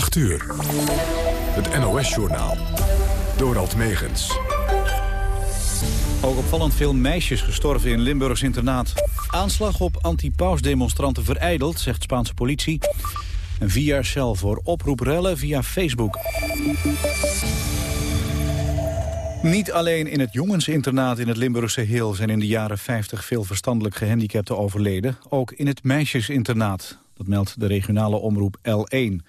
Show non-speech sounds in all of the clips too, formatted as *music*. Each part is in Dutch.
8 uur. Het NOS-journaal. Dorald Megens. Ook opvallend veel meisjes gestorven in Limburgs internaat. Aanslag op anti-paus-demonstranten vereideld, zegt Spaanse politie. En vier jaar cel voor oproeprellen via Facebook. Niet alleen in het jongensinternaat in het Limburgse Heel... zijn in de jaren 50 veel verstandelijk gehandicapten overleden. Ook in het meisjesinternaat. Dat meldt de regionale omroep L1.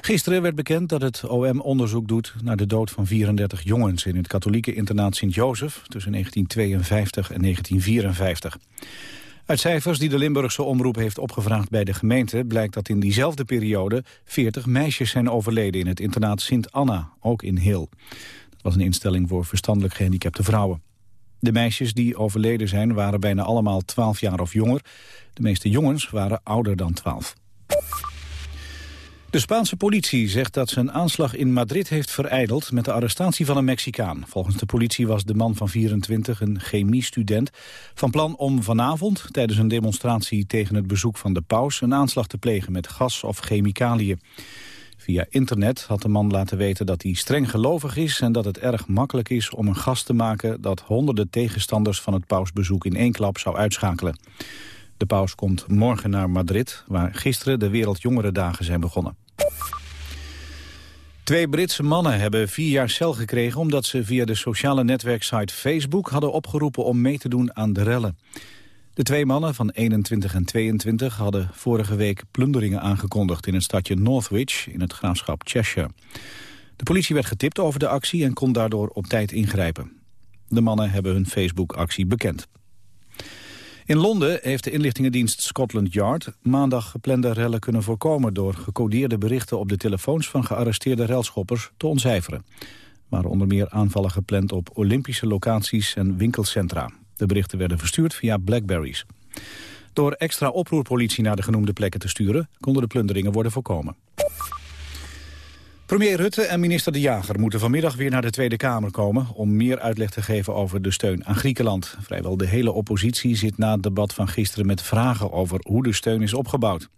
Gisteren werd bekend dat het OM onderzoek doet naar de dood van 34 jongens in het katholieke internaat Sint-Jozef tussen 1952 en 1954. Uit cijfers die de Limburgse omroep heeft opgevraagd bij de gemeente blijkt dat in diezelfde periode 40 meisjes zijn overleden in het internaat Sint-Anna, ook in Heel. Dat was een instelling voor verstandelijk gehandicapte vrouwen. De meisjes die overleden zijn waren bijna allemaal 12 jaar of jonger. De meeste jongens waren ouder dan 12. De Spaanse politie zegt dat ze een aanslag in Madrid heeft vereideld met de arrestatie van een Mexicaan. Volgens de politie was de man van 24, een chemiestudent, van plan om vanavond tijdens een demonstratie tegen het bezoek van de paus een aanslag te plegen met gas of chemicaliën. Via internet had de man laten weten dat hij streng gelovig is en dat het erg makkelijk is om een gas te maken dat honderden tegenstanders van het pausbezoek in één klap zou uitschakelen. De paus komt morgen naar Madrid, waar gisteren de Wereldjongerendagen zijn begonnen. Twee Britse mannen hebben vier jaar cel gekregen... omdat ze via de sociale netwerksite Facebook hadden opgeroepen om mee te doen aan de rellen. De twee mannen van 21 en 22 hadden vorige week plunderingen aangekondigd... in het stadje Northwich in het graafschap Cheshire. De politie werd getipt over de actie en kon daardoor op tijd ingrijpen. De mannen hebben hun Facebook-actie bekend. In Londen heeft de inlichtingendienst Scotland Yard maandag geplande rellen kunnen voorkomen door gecodeerde berichten op de telefoons van gearresteerde relschoppers te ontcijferen. Er waren onder meer aanvallen gepland op Olympische locaties en winkelcentra. De berichten werden verstuurd via Blackberries. Door extra oproerpolitie naar de genoemde plekken te sturen konden de plunderingen worden voorkomen. Premier Rutte en minister De Jager moeten vanmiddag weer naar de Tweede Kamer komen... om meer uitleg te geven over de steun aan Griekenland. Vrijwel de hele oppositie zit na het debat van gisteren met vragen over hoe de steun is opgebouwd.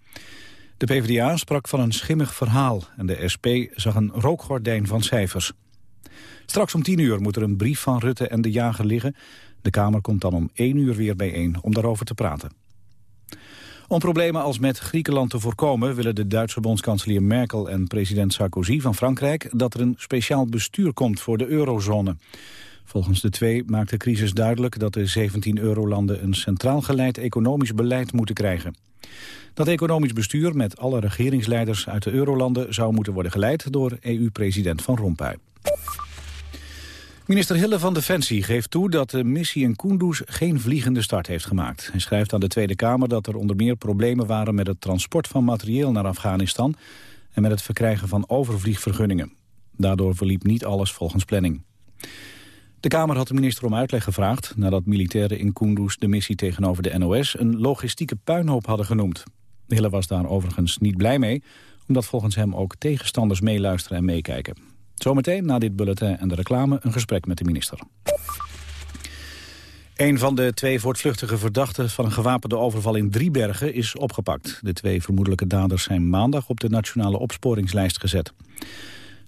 De PvdA sprak van een schimmig verhaal en de SP zag een rookgordijn van cijfers. Straks om tien uur moet er een brief van Rutte en De Jager liggen. De Kamer komt dan om één uur weer bijeen om daarover te praten. Om problemen als met Griekenland te voorkomen... willen de Duitse bondskanselier Merkel en president Sarkozy van Frankrijk... dat er een speciaal bestuur komt voor de eurozone. Volgens de twee maakt de crisis duidelijk dat de 17 eurolanden... een centraal geleid economisch beleid moeten krijgen. Dat economisch bestuur met alle regeringsleiders uit de eurolanden... zou moeten worden geleid door EU-president Van Rompuy. Minister Hille van Defensie geeft toe dat de missie in Kunduz geen vliegende start heeft gemaakt. Hij schrijft aan de Tweede Kamer dat er onder meer problemen waren met het transport van materieel naar Afghanistan en met het verkrijgen van overvliegvergunningen. Daardoor verliep niet alles volgens planning. De Kamer had de minister om uitleg gevraagd nadat militairen in Kunduz de missie tegenover de NOS een logistieke puinhoop hadden genoemd. Hille was daar overigens niet blij mee, omdat volgens hem ook tegenstanders meeluisteren en meekijken. Zometeen na dit bulletin en de reclame een gesprek met de minister. Een van de twee voortvluchtige verdachten van een gewapende overval in Driebergen is opgepakt. De twee vermoedelijke daders zijn maandag op de nationale opsporingslijst gezet.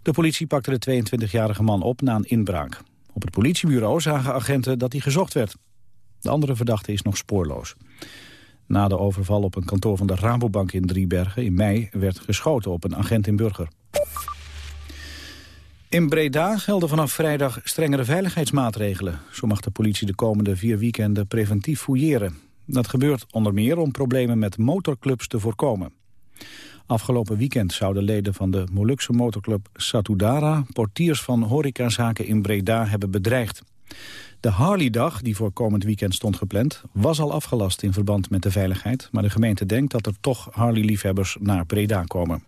De politie pakte de 22-jarige man op na een inbraak. Op het politiebureau zagen agenten dat hij gezocht werd. De andere verdachte is nog spoorloos. Na de overval op een kantoor van de Rabobank in Driebergen in mei werd geschoten op een agent in Burger. In Breda gelden vanaf vrijdag strengere veiligheidsmaatregelen. Zo mag de politie de komende vier weekenden preventief fouilleren. Dat gebeurt onder meer om problemen met motorclubs te voorkomen. Afgelopen weekend zouden leden van de Molukse motorclub Satudara... portiers van horecazaken in Breda hebben bedreigd. De Harley-dag, die voor komend weekend stond gepland... was al afgelast in verband met de veiligheid... maar de gemeente denkt dat er toch Harley-liefhebbers naar Breda komen.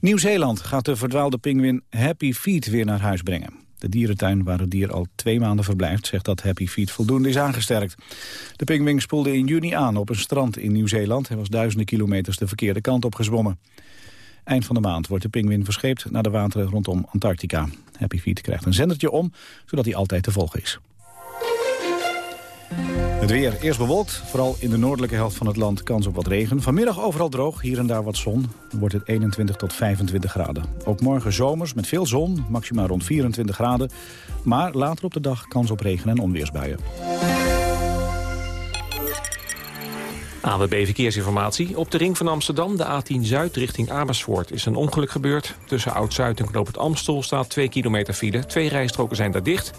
Nieuw-Zeeland gaat de verdwaalde pinguïn Happy Feet weer naar huis brengen. De dierentuin waar het dier al twee maanden verblijft... zegt dat Happy Feet voldoende is aangesterkt. De pinguïn spoelde in juni aan op een strand in Nieuw-Zeeland. Hij was duizenden kilometers de verkeerde kant op gezwommen. Eind van de maand wordt de pinguïn verscheept naar de wateren rondom Antarctica. Happy Feet krijgt een zendertje om, zodat hij altijd te volgen is. Het weer eerst bewolkt, vooral in de noordelijke helft van het land kans op wat regen. Vanmiddag overal droog, hier en daar wat zon. Dan wordt het 21 tot 25 graden. Ook morgen zomers met veel zon, maximaal rond 24 graden. Maar later op de dag kans op regen- en onweersbuien. AWB Verkeersinformatie. Op de ring van Amsterdam, de A10 Zuid richting Amersfoort... is een ongeluk gebeurd. Tussen Oud-Zuid en Knoop het Amstel staat 2 kilometer file. Twee rijstroken zijn daar dicht.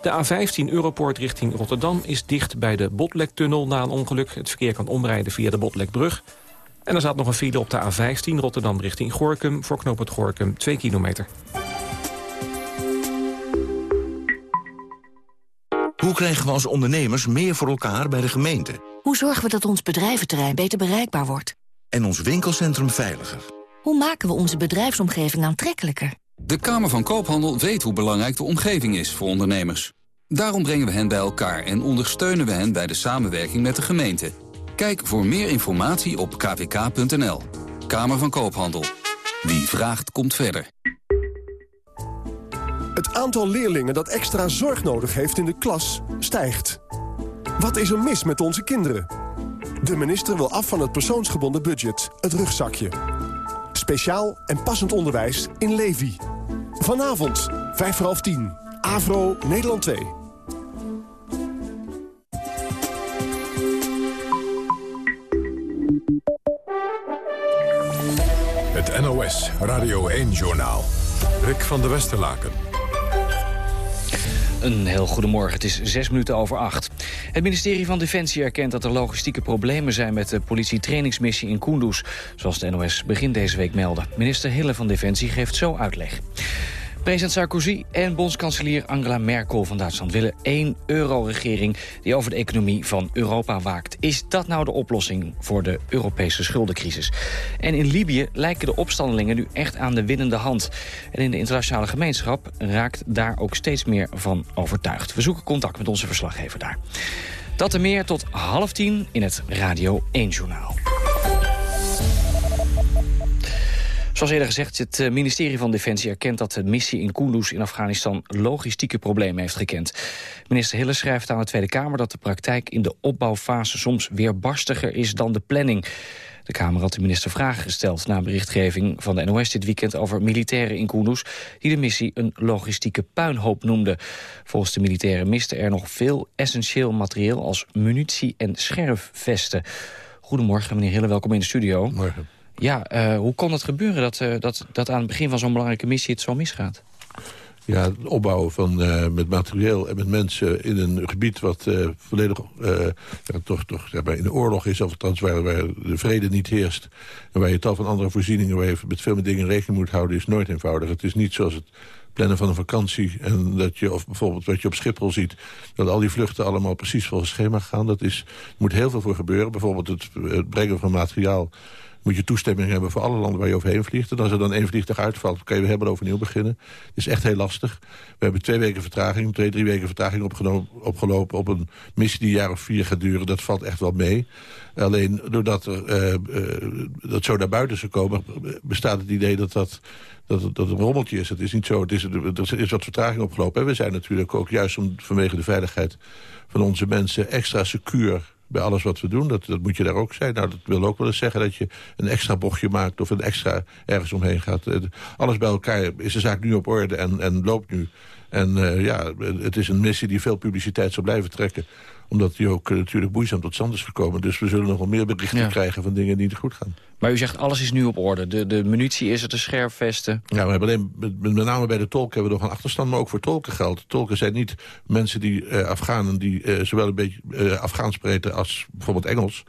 De A15 Europoort richting Rotterdam is dicht bij de Botlektunnel na een ongeluk. Het verkeer kan omrijden via de Botlekbrug. En er staat nog een file op de A15 Rotterdam richting Gorkum... voor knoop het Gorkum 2 kilometer. Hoe krijgen we als ondernemers meer voor elkaar bij de gemeente? Hoe zorgen we dat ons bedrijventerrein beter bereikbaar wordt? En ons winkelcentrum veiliger? Hoe maken we onze bedrijfsomgeving aantrekkelijker? De Kamer van Koophandel weet hoe belangrijk de omgeving is voor ondernemers. Daarom brengen we hen bij elkaar en ondersteunen we hen bij de samenwerking met de gemeente. Kijk voor meer informatie op kvk.nl. Kamer van Koophandel. Wie vraagt, komt verder. Het aantal leerlingen dat extra zorg nodig heeft in de klas stijgt. Wat is er mis met onze kinderen? De minister wil af van het persoonsgebonden budget, het rugzakje. Speciaal en passend onderwijs in Levi. Vanavond, 5 voor half 10. Avro, Nederland 2. Het NOS Radio 1-journaal. Rick van der Westerlaken. Een heel goedemorgen, het is zes minuten over acht. Het ministerie van Defensie erkent dat er logistieke problemen zijn... met de politietrainingsmissie in Kunduz, zoals de NOS begin deze week meldde. Minister Hille van Defensie geeft zo uitleg. President Sarkozy en bondskanselier Angela Merkel van Duitsland... willen één euro-regering die over de economie van Europa waakt. Is dat nou de oplossing voor de Europese schuldencrisis? En in Libië lijken de opstandelingen nu echt aan de winnende hand. En in de internationale gemeenschap raakt daar ook steeds meer van overtuigd. We zoeken contact met onze verslaggever daar. Dat en meer tot half tien in het Radio 1-journaal. Zoals eerder gezegd, het eh, ministerie van Defensie erkent dat de missie in Kunduz in Afghanistan logistieke problemen heeft gekend. Minister Hille schrijft aan de Tweede Kamer dat de praktijk in de opbouwfase soms weerbarstiger is dan de planning. De Kamer had de minister vragen gesteld na berichtgeving van de NOS dit weekend over militairen in Kunduz die de missie een logistieke puinhoop noemden. Volgens de militairen miste er nog veel essentieel materieel als munitie en scherfvesten. Goedemorgen meneer Hille, welkom in de studio. Morgen. Ja, uh, hoe kon het gebeuren dat, uh, dat, dat aan het begin van zo'n belangrijke missie het zo misgaat? Ja, het opbouwen van, uh, met materieel en met mensen in een gebied wat volledig toch, toch in de oorlog is, of althans waar, waar de vrede niet heerst. En waar je tal van andere voorzieningen, waar je met veel meer dingen rekening moet houden, is nooit eenvoudig. Het is niet zoals het plannen van een vakantie. En dat je, of bijvoorbeeld wat je op Schiphol ziet... dat al die vluchten allemaal precies volgens schema gaan. Dat is, er moet heel veel voor gebeuren. Bijvoorbeeld het brengen van materiaal moet je toestemming hebben voor alle landen waar je overheen vliegt. En als er dan één vliegtuig uitvalt, kan je helemaal overnieuw beginnen. Het is echt heel lastig. We hebben twee weken vertraging, twee, drie weken vertraging opgelopen op een missie die een jaar of vier gaat duren. Dat valt echt wel mee. Alleen doordat er, uh, uh, dat zo naar buiten zou komen, bestaat het idee dat dat dat dat een rommeltje is. Het is niet zo, het is, er is wat vertraging opgelopen. En we zijn natuurlijk ook juist om, vanwege de veiligheid van onze mensen extra secuur bij alles wat we doen. Dat, dat moet je daar ook zijn. Nou, dat wil ook wel eens zeggen dat je een extra bochtje maakt... of een extra ergens omheen gaat. Alles bij elkaar is de zaak nu op orde en, en loopt nu. En uh, ja, het is een missie die veel publiciteit zal blijven trekken omdat die ook uh, natuurlijk boeizaam tot stand is gekomen. Dus we zullen nog wel meer berichten ja. krijgen van dingen die niet goed gaan. Maar u zegt alles is nu op orde. De, de munitie is er, de scherfvesten. Ja, we hebben alleen, met, met name bij de tolken hebben we nog een achterstand, maar ook voor tolken geldt. Tolken zijn niet mensen die uh, Afghanen die zowel een beetje Afghaans spreken als bijvoorbeeld Engels.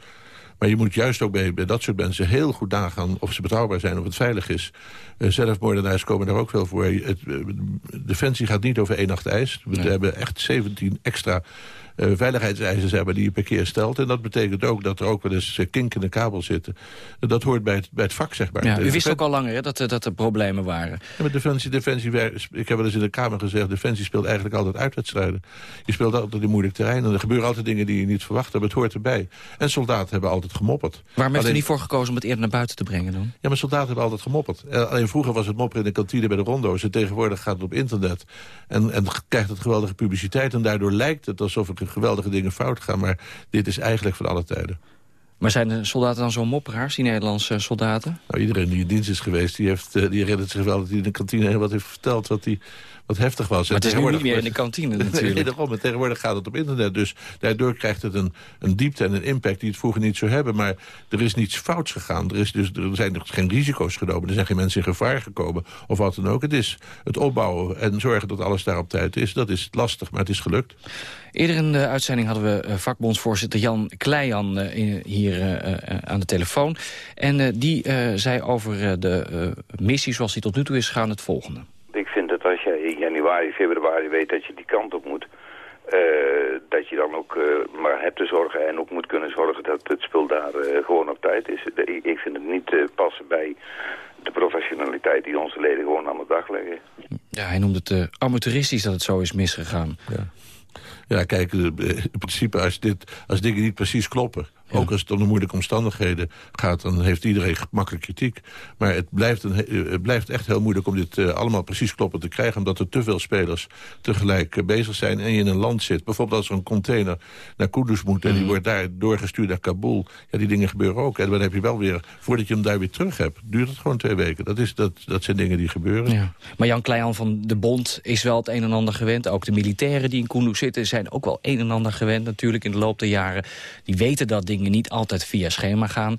Maar je moet juist ook bij, bij, dat soort mensen heel goed nagaan... of ze betrouwbaar zijn, of het veilig is. Uh, zelfmoordenaars komen daar ook veel voor. Het, uh, Defensie gaat niet over één nacht ijs. We nee. hebben echt 17 extra uh, veiligheidseisen hebben die je per keer stelt. En dat betekent ook dat er ook wel eens kinkende kabels zitten. dat hoort bij het, bij het vak, zeg maar. Ja, u wist ook al langer hè, dat, dat er problemen waren. Ja, met Defensie, Defensie, ik heb wel eens in de Kamer gezegd... Defensie speelt eigenlijk altijd uitwedstrijden. Je speelt altijd in moeilijk terrein. En er gebeuren altijd dingen die je niet verwacht hebt. Het hoort erbij. En soldaten hebben altijd altijd gemopperd. Waarom heeft u niet voor gekozen om het eerder naar buiten te brengen dan? Ja, maar soldaten hebben altijd gemopperd. Eh, alleen vroeger was het mopperen in de kantine bij de rondo's. En tegenwoordig gaat het op internet. En, en krijgt het geweldige publiciteit. En daardoor lijkt het alsof er geweldige dingen fout gaan. Maar dit is eigenlijk van alle tijden. Maar zijn de soldaten dan zo mopperaars, die Nederlandse soldaten? Nou, iedereen die in dienst is geweest, die, heeft, die herinnert zich wel dat hij in de kantine wat heeft verteld. Wat hij wat heftig was. Maar het is nu niet meer in de kantine *laughs* natuurlijk. nee, daarom. tegenwoordig gaat het op internet. Dus daardoor krijgt het een, een diepte en een impact die het vroeger niet zou hebben. Maar er is niets fouts gegaan. Er, is dus, er zijn dus geen risico's genomen. Er zijn geen mensen in gevaar gekomen. Of wat dan ook. Het is het opbouwen en zorgen dat alles daar op tijd is. Dat is lastig, maar het is gelukt. Eerder in de uitzending hadden we eh, vakbondsvoorzitter Jan Kleijan eh, hier uh, aan de telefoon. En die zei over de missie zoals die tot nu toe is gegaan het volgende januari, februari weet dat je die kant op moet... Uh, dat je dan ook uh, maar hebt te zorgen en ook moet kunnen zorgen dat het spul daar uh, gewoon op tijd is. ik vind het niet passen bij de professionaliteit die onze leden gewoon aan de dag leggen. Ja, hij noemde het amateuristisch dat het zo is misgegaan. Ja. Ja, kijk, in principe als, dit, als dingen niet precies kloppen... Ook als het onder moeilijke omstandigheden gaat, dan heeft iedereen makkelijk kritiek. Maar het blijft, een, het blijft echt heel moeilijk om dit uh, allemaal precies kloppend te krijgen... omdat er te veel spelers tegelijk uh, bezig zijn en je in een land zit. Bijvoorbeeld als er een container naar Kudus moet... en die mhm. wordt daar doorgestuurd naar Kabul. Ja, die dingen gebeuren ook. En dan heb je wel weer, voordat je hem daar weer terug hebt... duurt het gewoon twee weken. Dat, is, dat, dat zijn dingen die gebeuren. Ja. Maar Jan Kleijan van de Bond is wel het een en ander gewend. Ook de militairen die in Kunduz zitten zijn ook wel een en ander gewend... natuurlijk in de loop der jaren. Die weten dat dingen niet altijd via schema gaan.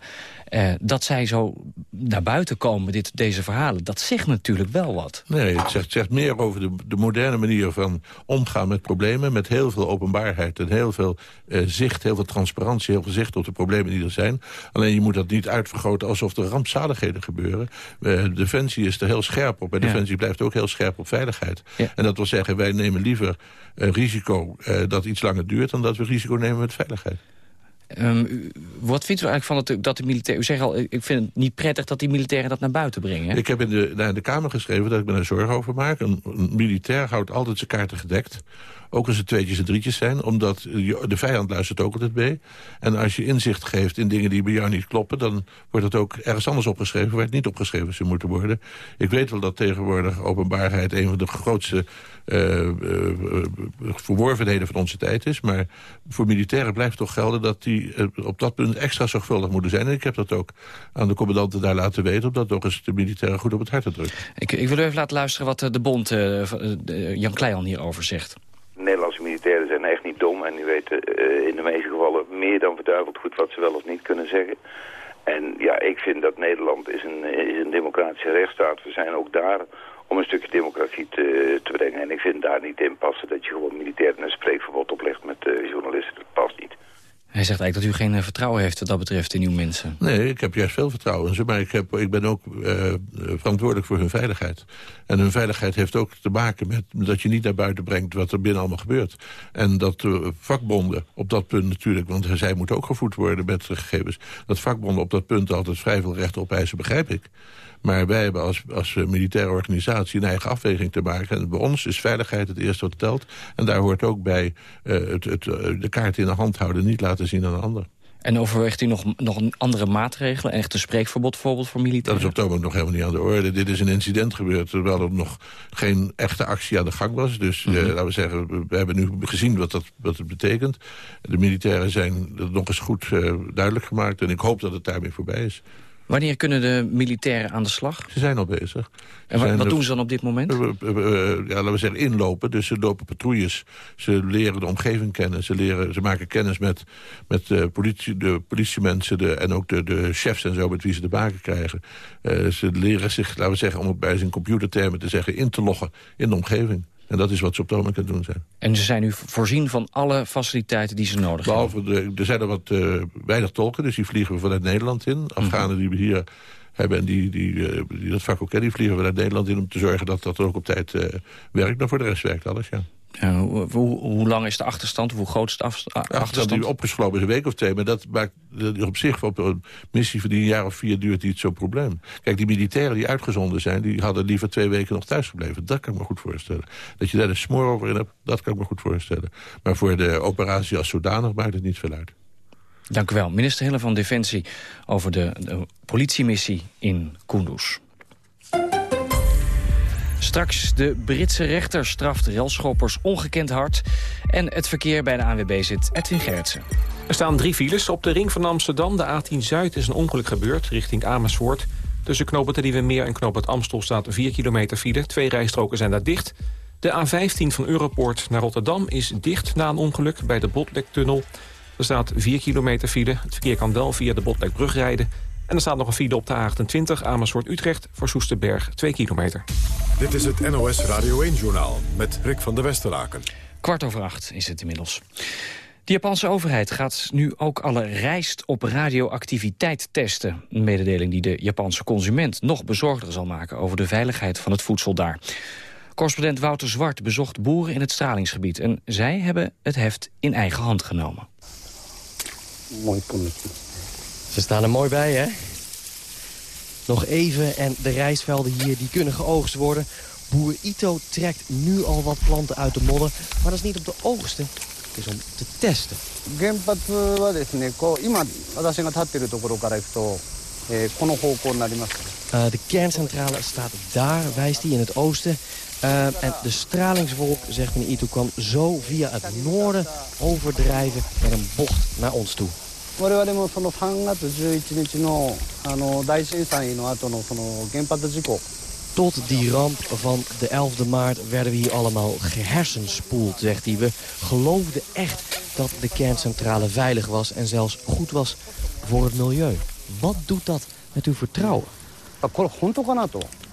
Uh, dat zij zo naar buiten komen, dit, deze verhalen, dat zegt natuurlijk wel wat. Nee, het zegt, zegt meer over de, de, moderne manier van omgaan met problemen... met heel veel openbaarheid en heel veel uh, zicht, heel veel transparantie... heel veel zicht op de problemen die er zijn. Alleen je moet dat niet uitvergroten alsof er rampzaligheden gebeuren. Uh, Defensie is er heel scherp op en Defensie blijft ook heel scherp op veiligheid. En dat wil zeggen, wij nemen liever risico dat iets langer duurt... dan dat we risico nemen met veiligheid. Um, wat vindt u eigenlijk van dat, dat de militairen... U zegt al, ik vind het niet prettig dat die militairen dat naar buiten brengen. Ik heb in de, naar de Kamer geschreven dat ik me daar zorgen over maak. Een, een militair houdt altijd zijn kaarten gedekt. Ook als het tweetjes en drietjes zijn. Omdat de vijand luistert ook altijd mee. En als je inzicht geeft in dingen die bij jou niet kloppen... dan wordt het ook ergens anders opgeschreven... waar het niet opgeschreven zou moeten worden. Ik weet wel dat tegenwoordig openbaarheid... een van de grootste uh, uh, verworvenheden van onze tijd is. Maar voor militairen blijft toch gelden dat die op dat punt extra zorgvuldig moeten zijn. En ik heb dat ook aan de commandanten daar laten weten... om dat toch eens de militairen goed op het hart te drukken. Ik, ik wil u even laten luisteren wat de bond Jan Kleijan hierover zegt. Nederlandse militairen zijn echt niet dom en die weten uh, in de meeste gevallen meer dan verduiveld goed wat ze wel of niet kunnen zeggen. En ja, ik vind dat Nederland is een, is een democratische rechtsstaat. We zijn ook daar om een stukje democratie te, brengen. En ik vind daar niet in passen dat je gewoon militairen een spreekverbod oplegt met uh, journalisten. Dat past niet. Hij zegt eigenlijk dat u geen eh, vertrouwen heeft wat dat betreft in uw mensen. Nee, ik heb juist veel vertrouwen in ze. Maar ik, heb, ik ben ook uh, verantwoordelijk voor hun veiligheid. En hun veiligheid heeft ook te maken met dat je niet naar buiten brengt... wat er binnen allemaal gebeurt. En dat uh, vakbonden op dat punt natuurlijk... want zij moeten ook gevoed worden met gegevens... dat vakbonden op dat punt altijd vrij veel recht opeisen, begrijp ik. Maar wij hebben als, als militaire organisatie een eigen afweging te maken. En bij ons is veiligheid het eerste wat telt. En daar hoort ook bij het, het, de kaart in de hand houden... niet laten zien aan een ander. En overweegt u nog, nog een andere maatregelen? Echt een spreekverbod bijvoorbeeld voor militairen? Dat is op moment nog helemaal niet aan de orde. Dit is een incident gebeurd terwijl er nog geen echte actie aan de gang was. Dus mm laten we zeggen, we hebben nu gezien wat dat, wat het betekent. De militairen zijn het nog eens goed uh, duidelijk gemaakt. En ik hoop dat het daarmee voorbij is. Wanneer kunnen de militairen aan de slag? Ze zijn al bezig. en wat, doen ze dan op dit moment? ja, laten we zeggen inlopen. Dus ze lopen patrouilles. Ze leren de omgeving kennen. Ze, leren, ze maken kennis met, met de, politie, de politiemensen de, en ook de, de chefs en zo met wie ze te maken krijgen. Ze leren zich, laten we zeggen, om het bij zijn computertermen te zeggen, in te loggen in de omgeving. En dat is wat ze op het aan doen zijn. En ze zijn nu voorzien van alle faciliteiten die ze nodig Behalve hebben? Behalve, er zijn er wat uh, weinig tolken, dus die vliegen we vanuit Nederland in. Mhm. Afghanen die we hier hebben en die, die, uh, die dat vak ook kennen, die vliegen we naar Nederland in... om te zorgen dat dat ook op tijd uh, werkt. Maar voor de rest werkt alles, ja. Uh, hoe, hoe, lang is de achterstand? Hoe groot is de achterstand? die opgeslopen is een week of twee. Maar dat maakt op zich op een missie van die een jaar of vier duurt niet zo'n probleem. Kijk, die militairen die uitgezonden zijn... die hadden liever twee weken nog thuis gebleven. Dat kan ik me goed voorstellen. Dat je daar een smoor over in hebt, dat kan ik me goed voorstellen. Maar voor de operatie als zodanig maakt het niet veel uit. Dank u wel. Minister Hille van Defensie over de, de politiemissie in Kunduz. Straks de Britse rechter straft relschoppers ongekend hard. En het verkeer bij de ANWB zit Edwin Gerritsen. Er staan drie files. Op de ring van Amsterdam, de A10 Zuid, is een ongeluk gebeurd richting Amersfoort. Tussen knooppunt Meer en knooppunt Amstel staat 4 kilometer file. Twee rijstroken zijn daar dicht. De A15 van Europoort naar Rotterdam is dicht na een ongeluk bij de Botlektunnel. Er staat 4 kilometer file. Het verkeer kan wel via de Botlekbrug rijden. En er staat nog een file op de A28 Amersfoort-Utrecht voor Soesterberg 2 kilometer. Dit is het NOS Radio 1-journaal met Rick van der Westeraken. Kwart over acht is het inmiddels. De Japanse overheid gaat nu ook alle rijst op radioactiviteit testen. Een mededeling die de Japanse consument nog bezorgder zal maken... over de veiligheid van het voedsel daar. Correspondent Wouter Zwart bezocht boeren in het stralingsgebied... en zij hebben het heft in eigen hand genomen. Mooi Ze staan er mooi bij, hè? Nog even en de rijstvelden hier die kunnen geoogst worden. Boer Ito trekt nu al wat planten uit de modder. Maar dat is niet op de oogsten, het is om te testen. Uh, de kerncentrale staat daar, wijst hij in het oosten. Uh, en de stralingswolk, zegt meneer Ito, kwam zo via het noorden overdrijven met een bocht naar ons toe. 我々もその3月11日のあの大震災の後のその原発事故 Tot die ramp van de 11e maart werden we hier allemaal gehersenspoeld, zegt hij. We geloofden echt dat de kerncentrale veilig was en zelfs goed was voor het milieu. Wat doet dat met uw vertrouwen?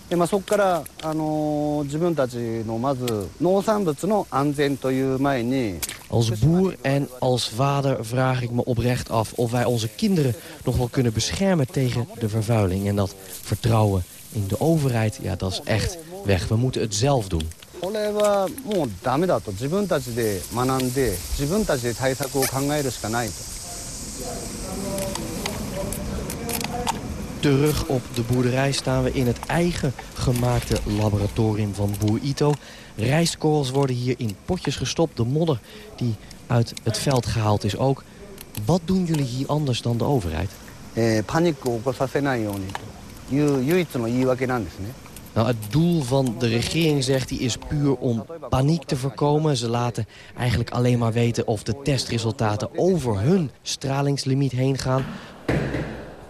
でまあ、そこからあの自分たちのまず農産物の安全という前に Als boer en als vader vraag ik me oprecht af of wij onze kinderen nog wel kunnen beschermen tegen de vervuiling. En dat vertrouwen in de overheid, ja, dat is echt weg. We moeten het zelf doen. これはもうダメだと自分たちで学んで自分たちで対策を考えるしかないと。 Terug op de boerderij staan we in het eigen gemaakte laboratorium van boer Ito. Rijstkorrels worden hier in potjes gestopt. De modder die uit het veld gehaald is ook. Wat doen jullie hier anders dan de overheid? Eh, nou, het doel van de regering, zegt hij, is puur om paniek te voorkomen. Ze laten eigenlijk alleen maar weten of de testresultaten over hun stralingslimiet heen gaan.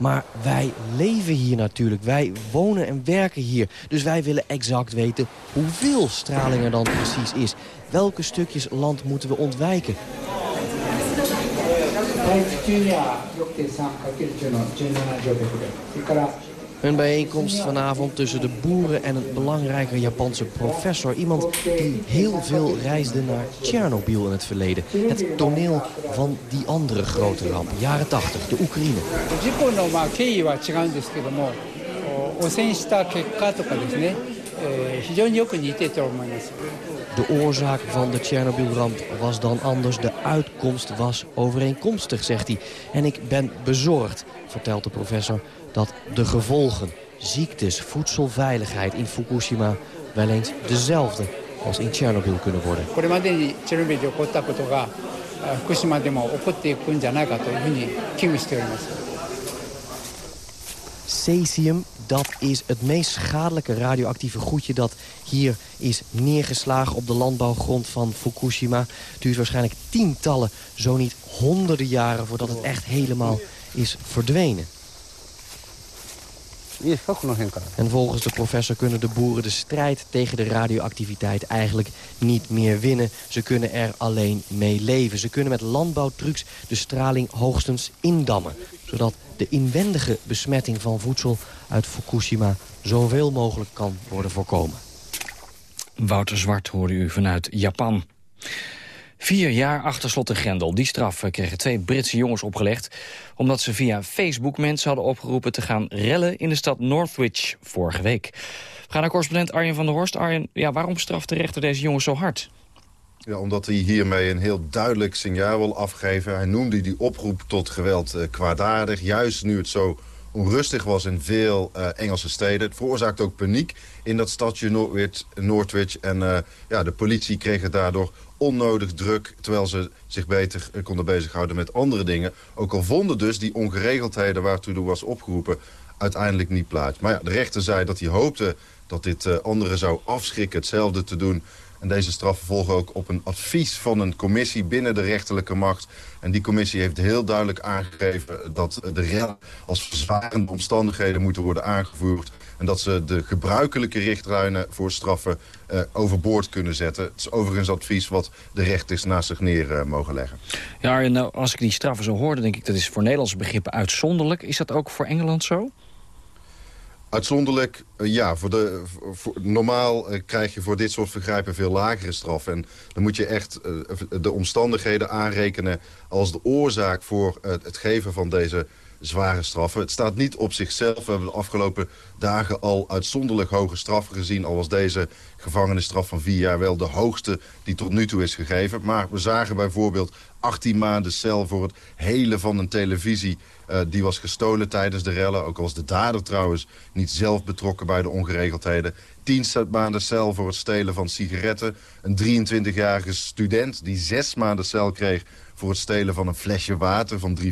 Maar wij leven hier natuurlijk. Wij wonen en werken hier. Dus wij willen exact weten hoeveel straling er dan precies is. Welke stukjes land moeten we ontwijken? Een bijeenkomst vanavond tussen de boeren en een belangrijke Japanse professor. Iemand die heel veel reisde naar Tsjernobyl in het verleden. Het toneel van die andere grote ramp, jaren 80, de Oekraïne. De oorzaak van de Tsjernobyl-ramp was dan anders. De uitkomst was overeenkomstig, zegt hij. En ik ben bezorgd, vertelt de professor dat de gevolgen, ziektes, voedselveiligheid in Fukushima wel eens dezelfde als in Tsjernobyl kunnen worden. Cesium, dat is het meest schadelijke radioactieve goedje dat hier is neergeslagen op de landbouwgrond van Fukushima. Het duurt waarschijnlijk tientallen, zo niet honderden jaren voordat het echt helemaal is verdwenen. En volgens de professor kunnen de boeren de strijd tegen de radioactiviteit eigenlijk niet meer winnen. Ze kunnen er alleen mee leven. Ze kunnen met landbouwtrucs de straling hoogstens indammen. Zodat de inwendige besmetting van voedsel uit Fukushima zoveel mogelijk kan worden voorkomen. Wouter Zwart hoorde u vanuit Japan. Vier jaar achter slot en grendel. Die straf eh, kregen twee Britse jongens opgelegd... omdat ze via Facebook mensen hadden opgeroepen te gaan rellen... in de stad Northwich vorige week. We gaan naar correspondent Arjen van der Horst. Arjen, ja, waarom straft de rechter deze jongens zo hard? Ja, omdat hij hiermee een heel duidelijk signaal wil afgeven. Hij noemde die oproep tot geweld uh, kwaadaardig. Juist nu het zo onrustig was in veel uh, Engelse steden. Het veroorzaakte ook paniek in dat stadje. Northwich. En uh, ja, de politie kreeg het daardoor onnodig druk... terwijl ze zich beter uh, konden bezighouden met andere dingen. Ook al vonden dus die ongeregeldheden waartoe er was opgeroepen... uiteindelijk niet plaats. Maar ja, de rechter zei dat hij hoopte dat dit anderen zou afschrikken hetzelfde te doen... En deze straffen volgen ook op een advies van een commissie binnen de rechterlijke macht. En die commissie heeft heel duidelijk aangegeven dat de rel als verzwarende omstandigheden moeten worden aangevoerd. En dat ze de gebruikelijke richtlijnen voor straffen uh, overboord kunnen zetten. Het is overigens advies wat de rechters naast zich neer uh, mogen leggen. Ja, en nou, als ik die straffen zo hoorde, denk ik dat is voor Nederlandse begrippen uitzonderlijk. Is dat ook voor Engeland zo? Uitzonderlijk, ja. Voor de, voor, normaal krijg je voor dit soort vergrijpen veel lagere straffen. En dan moet je echt de omstandigheden aanrekenen als de oorzaak voor het geven van deze zware straffen. Het staat niet op zichzelf. We hebben de afgelopen dagen al uitzonderlijk hoge straffen gezien. Al was deze gevangenisstraf van vier jaar wel de hoogste die tot nu toe is gegeven. Maar we zagen bijvoorbeeld 18 maanden cel voor het helen van een televisie... Uh, die was gestolen tijdens de rellen. Ook al was de dader trouwens niet zelf betrokken bij de ongeregeldheden. 10 maanden cel voor het stelen van sigaretten. Een 23-jarige student die zes maanden cel kreeg voor het stelen van een flesje water van 3,50.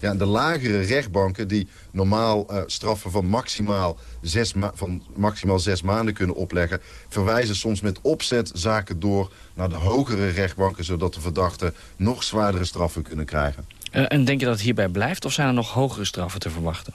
Ja, de lagere rechtbanken die normaal uh, straffen van maximaal, zes van maximaal zes maanden kunnen opleggen... verwijzen soms met opzet zaken door naar de hogere rechtbanken... zodat de verdachten nog zwaardere straffen kunnen krijgen. Uh, en denk je dat het hierbij blijft of zijn er nog hogere straffen te verwachten?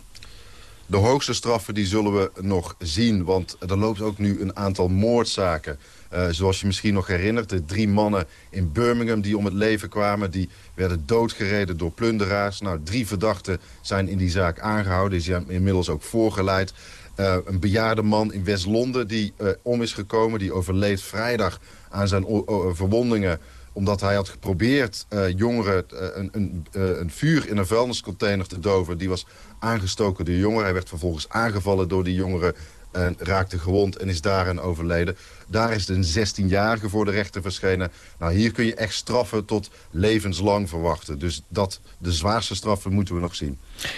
De hoogste straffen die zullen we nog zien, want er loopt ook nu een aantal moordzaken. Uh, zoals je misschien nog herinnert, de drie mannen in Birmingham die om het leven kwamen... die werden doodgereden door plunderaars. Nou, drie verdachten zijn in die zaak aangehouden. Die zijn inmiddels ook voorgeleid. Uh, een bejaarde man in West-Londen die uh, om is gekomen. Die overleed vrijdag aan zijn verwondingen omdat hij had geprobeerd jongeren een, een, een, vuur in een vuilniscontainer te doven. Die was aangestoken door jongeren. Hij werd vervolgens aangevallen door die jongeren en raakte gewond en is daarin overleden. Daar is een 16-jarige voor de rechter verschenen. Nou, hier kun je echt straffen tot levenslang verwachten. Dus dat, de zwaarste straffen moeten we nog zien.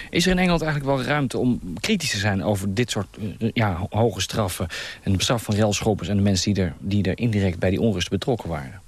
Is er in Engeland eigenlijk wel ruimte om kritisch te zijn over dit soort ja, hoge straffen... en de bestraf van relschoppers en de mensen die er, die er indirect bij die onrust betrokken waren?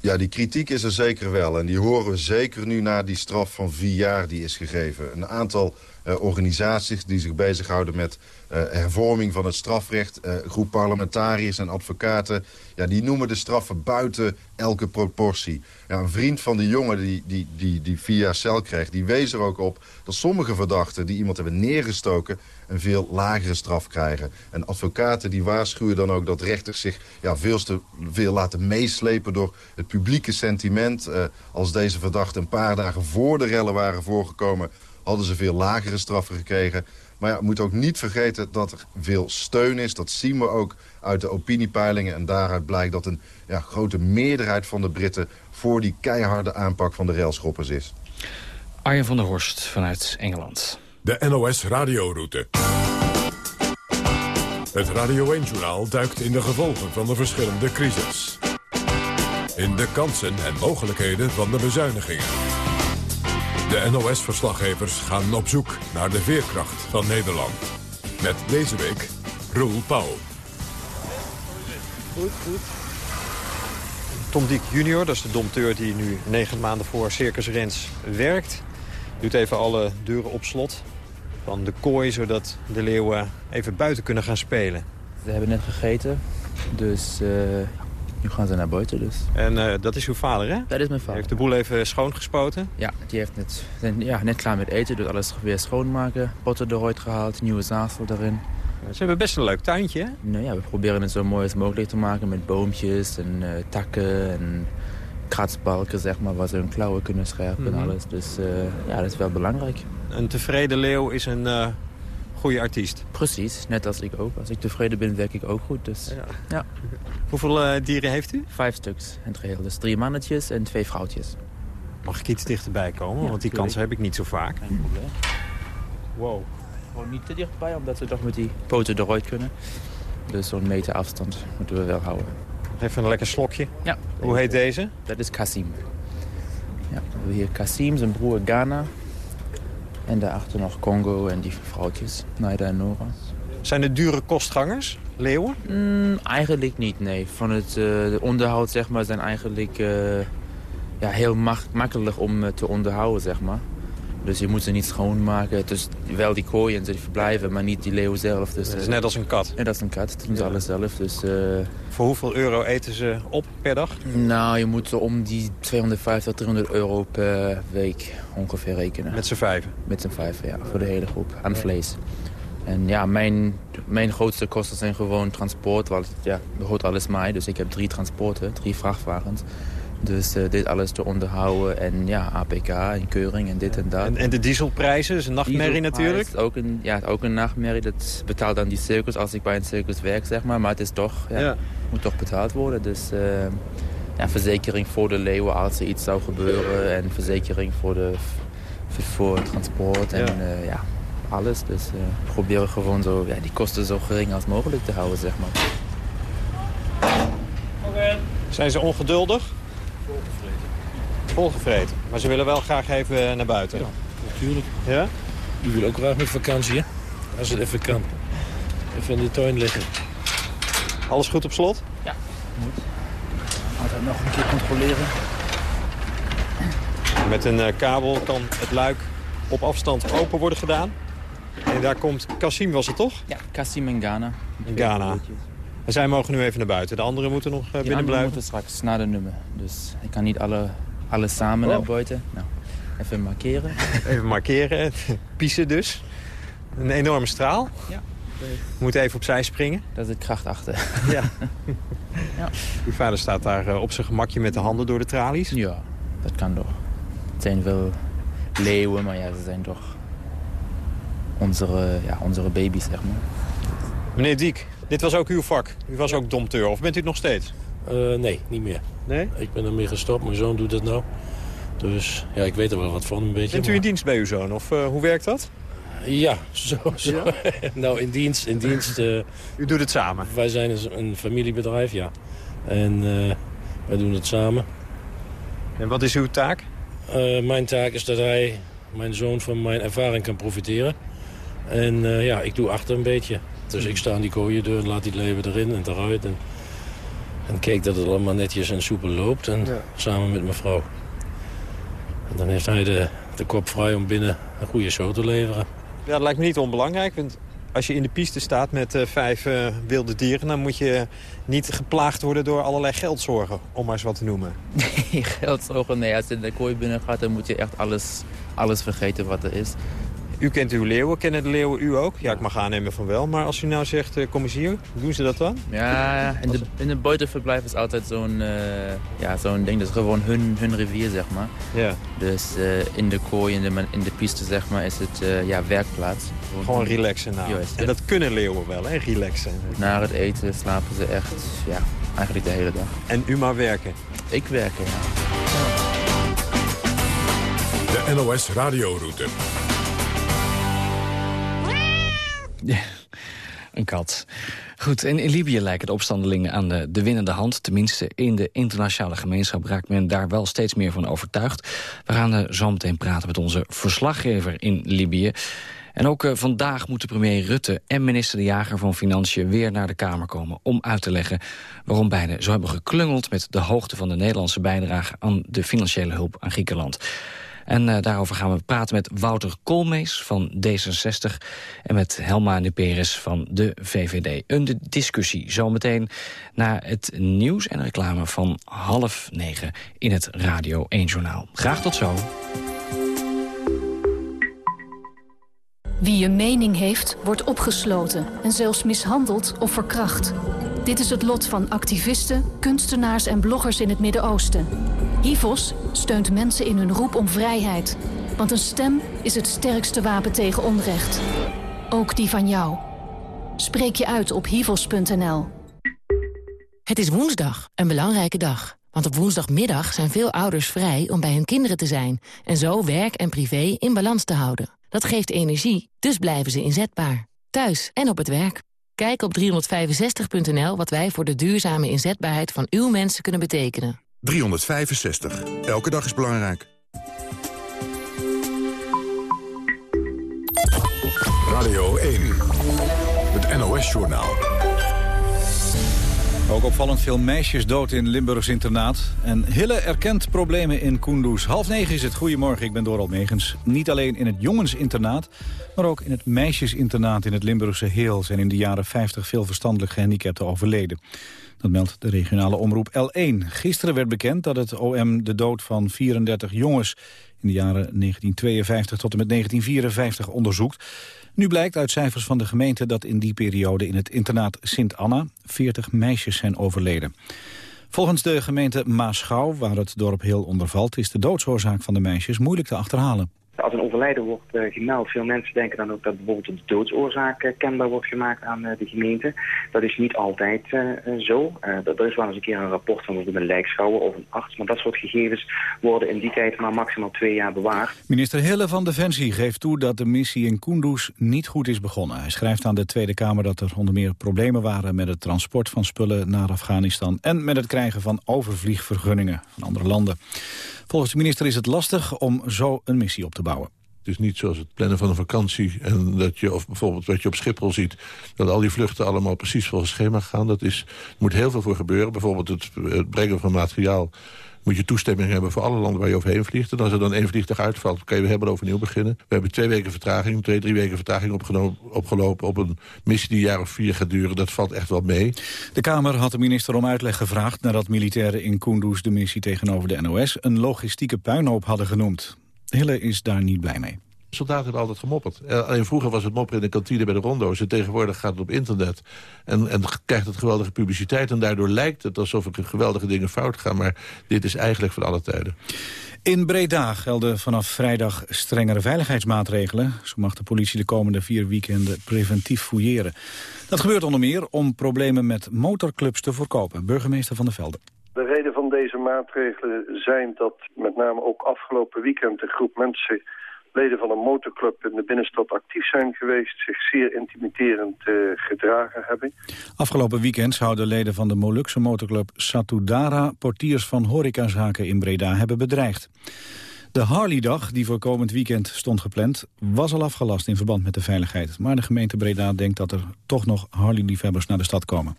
Ja, die kritiek is er zeker wel. En die horen we zeker nu na die straf van vier jaar die is gegeven. Een aantal organisaties die zich bezighouden met uh, hervorming van het strafrecht. Uh, groep parlementariërs en advocaten. Ja, die noemen de straffen buiten elke proportie. Een vriend van de jongen die, die, die, jaar cel kreeg... die wees er ook op dat sommige verdachten die iemand hebben neergestoken... een veel lagere straf krijgen. En advocaten die waarschuwen dan ook dat rechters zich ja, veel te veel laten meeslepen... door het publieke sentiment. Als deze verdachten een paar dagen voor de rellen waren voorgekomen hadden ze veel lagere straffen gekregen. Maar ja, we moeten ook niet vergeten dat er veel steun is. Dat zien we ook uit de opiniepeilingen. En daaruit blijkt dat een ja, grote meerderheid van de Britten... voor die keiharde aanpak van de railschoppers is. Arjen van der Horst vanuit Engeland. De NOS Radioroute. Het Radio 1-journaal duikt in de gevolgen van de verschillende crisis. In de kansen en mogelijkheden van de bezuinigingen. De NOS-verslaggevers gaan op zoek naar de veerkracht van Nederland. Met deze week Roel Pauw. Goed, goed. Tom Diek junior, dat is de domteur die nu negen maanden voor Circus Rens werkt. Doet even alle deuren op slot van de kooi... zodat de leeuwen even buiten kunnen gaan spelen. We hebben net gegeten, dus uh, nu gaan ze naar buiten dus. En uh, dat is uw vader, hè? Dat is mijn vader. Hij heeft de boel even schoongespoten? Ja, die heeft net, ja, net klaar met eten, dus alles weer schoonmaken. Potten eruit gehaald, nieuwe zaagsel erin. Ze hebben best een leuk tuintje, hè? Nou ja, we proberen het zo mooi als mogelijk te maken met boompjes en uh, takken en kratsbalken, zeg maar, waar ze hun klauwen kunnen scherpen mm -hmm. en alles. Dus uh, ja, dat is wel belangrijk. Een tevreden leeuw is een uh, goede artiest. Precies, net als ik ook. Als ik tevreden ben, werk ik ook goed. Dus, ja. ja. *laughs* Hoeveel uh, dieren heeft u? Vijf stuks in het geheel. Dus drie mannetjes en twee vrouwtjes. Mag ik iets dichterbij komen? Ja, Want die kansen heb ik niet zo vaak. Geen probleem. Wow. Gewoon niet te dichtbij, omdat ze toch met die poten eruit kunnen. Dus zo'n meter afstand moeten we wel houden. Even een lekker slokje. Ja. Hoe heet deze? Dat is Kasim. Ja, we hebben hier Kasim, zijn broer Ghana. En daarachter nog Congo en die vrouwtjes, Naida en Nora. Zijn het dure kostgangers, leeuwen? Mm, eigenlijk niet, nee. Van het uh, onderhoud zeg maar, zijn eigenlijk uh, ja, heel makkelijk om uh, te onderhouden. Zeg maar. Dus je moet ze niet schoonmaken. Dus wel die kooien en ze verblijven, maar niet die leeuw zelf. Dus, het is net als een kat? Net als een kat, dat doen ze alles zelf. Dus, Voor hoeveel euro eten ze op per dag? Nou, je moet om die 250, 300 euro per week ongeveer rekenen. Met z'n vijven? Met z'n vijven, ja, voor de hele groep. Aan vlees. En ja, mijn, mijn grootste kosten zijn gewoon transport, want ja, behoort alles mij. Dus ik heb drie transporten, drie vrachtwagens. Dus uh, dit alles te onderhouden en ja, APK en keuring en dit en dat. En, en de dieselprijzen, is een nachtmerrie natuurlijk? Is ook een, ja, ook een nachtmerrie. Dat betaalt dan die circus als ik bij een circus werk, zeg maar. Maar het is toch, ja, ja. moet toch betaald worden. Dus uh, ja, verzekering voor de leeuwen als er iets zou gebeuren. En verzekering voor, de, voor het transport. En ja, uh, ja alles. Dus uh, we proberen gewoon zo, ja, die kosten zo gering als mogelijk te houden, zeg maar. Okay. Zijn ze ongeduldig? Volgevreten. Volgevreten. Maar ze willen wel graag even naar buiten? Ja, natuurlijk. Ja? Die wil ook graag met vakantie, hè? Als het even kan. Even in de tuin liggen. Alles goed op slot? Ja, moet. Altijd nog een keer controleren. Met een uh, kabel kan het luik op afstand open worden gedaan. En daar komt Kassim, was het toch? Ja, Kassim en Ghana. In Ghana. En zij mogen nu even naar buiten. De anderen moeten nog uh, binnen blijven? moeten straks naar de nummer. Dus ik kan niet alle, alle samen oh. naar buiten. Nou, even markeren. *laughs* Even markeren. *laughs* Piezen dus. Een enorme straal. Ja. Moet even opzij springen. Daar zit kracht achter. *laughs* Ja. ja. Uw vader staat daar uh, op zijn gemakje met de handen door de tralies? Ja, dat kan toch. Het zijn wel leeuwen, maar ja, ze zijn toch onze, ja, onze baby's, zeg maar. Meneer Diek, dit was ook uw vak. U was ook domteur, of bent u het nog steeds? Uh, nee, niet meer. Nee? Ik ben ermee gestopt, mijn zoon doet het nou. Dus ja, ik weet er wel wat van een beetje. Bent u in dienst bij uw zoon, of uh, hoe werkt dat? Ja, zo. zo. Ja? *laughs* nou, in dienst. In dienst uh, u doet het samen? Wij zijn een familiebedrijf, ja. En wij doen het samen. En wat is uw taak? mijn taak is dat hij, mijn zoon, van mijn ervaring kan profiteren. En uh, ja, ik doe achter een beetje. Dus ik sta aan die kooiendeur, laat die leven erin en eruit. En, en kijk dat het allemaal netjes en soepel loopt. En ja. samen met mijn vrouw. En dan heeft hij de, de kop vrij om binnen een goede show te leveren. Ja, dat lijkt me niet onbelangrijk. Want als je in de piste staat met uh, vijf uh, wilde dieren... dan moet je niet geplaagd worden door allerlei geldzorgen, om maar eens wat te noemen. Nee, *laughs* geldzorgen, nee. Als je in de kooi binnen gaat, dan moet je echt alles, alles vergeten wat er is. U kent uw leeuwen, kennen de leeuwen u ook? Ja, ik mag aannemen van wel. Maar als u nou zegt, uh, kom eens hier, doen ze dat dan? Ja, in de, in de buitenverblijf is altijd zo'n uh, ja, zo'n ding. Dat is gewoon hun, hun rivier, zeg maar. Ja. Dus uh, in de kooi, in de, in de piste, zeg maar, is het ja, werkplaats. Gewoon relaxen nou. Juist, en dat kunnen leeuwen wel, hè, relaxen. Na het eten slapen ze echt, ja, eigenlijk de hele dag. En u maar werken? Ik werk, ja. De NOS Radioroute. Een kat. Goed, en in Libië lijken de opstandelingen aan de, de winnende hand. Tenminste, in de internationale gemeenschap raakt men daar wel steeds meer van overtuigd. We gaan uh, zo meteen praten met onze verslaggever in Libië. En ook uh, vandaag moeten premier Rutte en minister De Jager van Financiën weer naar de Kamer komen om uit te leggen waarom beiden zo hebben geklungeld met de hoogte van de Nederlandse bijdrage aan de financiële hulp aan Griekenland. En uh, daarover gaan we praten met Wouter Koolmees van D66... en met Helma de Peres van de VVD. Een discussie zometeen na het nieuws en reclame van half negen... in het Radio 1 Journaal. Graag tot zo. Wie een mening heeft, wordt opgesloten en zelfs mishandeld of verkracht. Dit is het lot van activisten, kunstenaars en bloggers in het Midden-Oosten. HIVOS steunt mensen in hun roep om vrijheid. Want een stem is het sterkste wapen tegen onrecht. Ook die van jou. Spreek je uit op hivos.nl. Het is woensdag, een belangrijke dag. Want op woensdagmiddag zijn veel ouders vrij om bij hun kinderen te zijn... en zo werk en privé in balans te houden. Dat geeft energie, dus blijven ze inzetbaar. Thuis en op het werk. Kijk op 365.nl wat wij voor de duurzame inzetbaarheid van uw mensen kunnen betekenen. 365. Elke dag is belangrijk. Radio 1. Het NOS-journaal. Ook opvallend veel meisjes dood in Limburgs internaat. En Hille erkent problemen in Kunduz. Half negen is het. Goedemorgen, ik ben Doral Megens. Niet alleen in het jongensinternaat, maar ook in het meisjesinternaat in het Limburgse Heel... zijn in de jaren 50 veel verstandelijk gehandicapten overleden. Dat meldt de regionale omroep L1. Gisteren werd bekend dat het OM de dood van 34 jongens... in de jaren 1952 tot en met 1954 onderzoekt. Nu blijkt uit cijfers van de gemeente dat in die periode in het internaat Sint-Anna 40 meisjes zijn overleden. Volgens de gemeente Maasgouw, waar het dorp heel onder valt, is de doodsoorzaak van de meisjes moeilijk te achterhalen. Als een overlijden wordt uh, gemeld, veel mensen denken dan ook dat bijvoorbeeld de doodsoorzaak uh, kenbaar wordt gemaakt aan uh, de gemeente. Dat is niet altijd zo. er is wel eens een keer een rapport van een lijkschouwer of een arts, maar dat soort gegevens worden in die tijd maar maximaal twee jaar bewaard. Minister Hille van Defensie geeft toe dat de missie in Kunduz niet goed is begonnen. Hij schrijft aan de Tweede Kamer dat er onder meer problemen waren met het transport van spullen naar Afghanistan en met het krijgen van overvliegvergunningen van andere landen. Volgens de minister is het lastig om zo een missie op te bouwen. Het is niet zoals het plannen van een vakantie. En dat je, of bijvoorbeeld wat je op Schiphol ziet... dat al die vluchten allemaal precies volgens schema gaan. Dat is, er moet heel veel voor gebeuren. Bijvoorbeeld het, het brengen van materiaal moet je toestemming hebben voor alle landen waar je overheen vliegt. En als er dan één vliegtuig uitvalt, kan je hebben overnieuw beginnen. We hebben twee weken vertraging, twee, drie weken vertraging opgelopen op een missie die een jaar of vier gaat duren. Dat valt echt wel mee. De Kamer had de minister om uitleg gevraagd nadat militairen in Kunduz de missie tegenover de NOS een logistieke puinhoop hadden genoemd. Hille is daar niet blij mee. Soldaten hebben altijd gemopperd. Eh, alleen vroeger was het mopperen in de kantine bij de rondo's. En tegenwoordig gaat het op internet. En, en krijgt het geweldige publiciteit. En daardoor lijkt het alsof er geweldige dingen fout gaan. Maar dit is eigenlijk van alle tijden. In Breda gelden vanaf vrijdag strengere veiligheidsmaatregelen. Zo mag de politie de komende vier weekenden preventief fouilleren. Dat gebeurt onder meer om problemen met motorclubs te voorkomen. Burgemeester Van der Velde. De reden van deze maatregelen zijn dat met name ook afgelopen weekend een groep mensen leden van een motorclub in de binnenstad actief zijn geweest... zich zeer intimiderend uh, gedragen hebben. Afgelopen weekend zouden leden van de Molukse motorclub Satudara... portiers van horecazaken in Breda hebben bedreigd. De Harley-dag, die voor komend weekend stond gepland... was al afgelast in verband met de veiligheid. Maar de gemeente Breda denkt dat er toch nog Harley-liefhebbers naar de stad komen.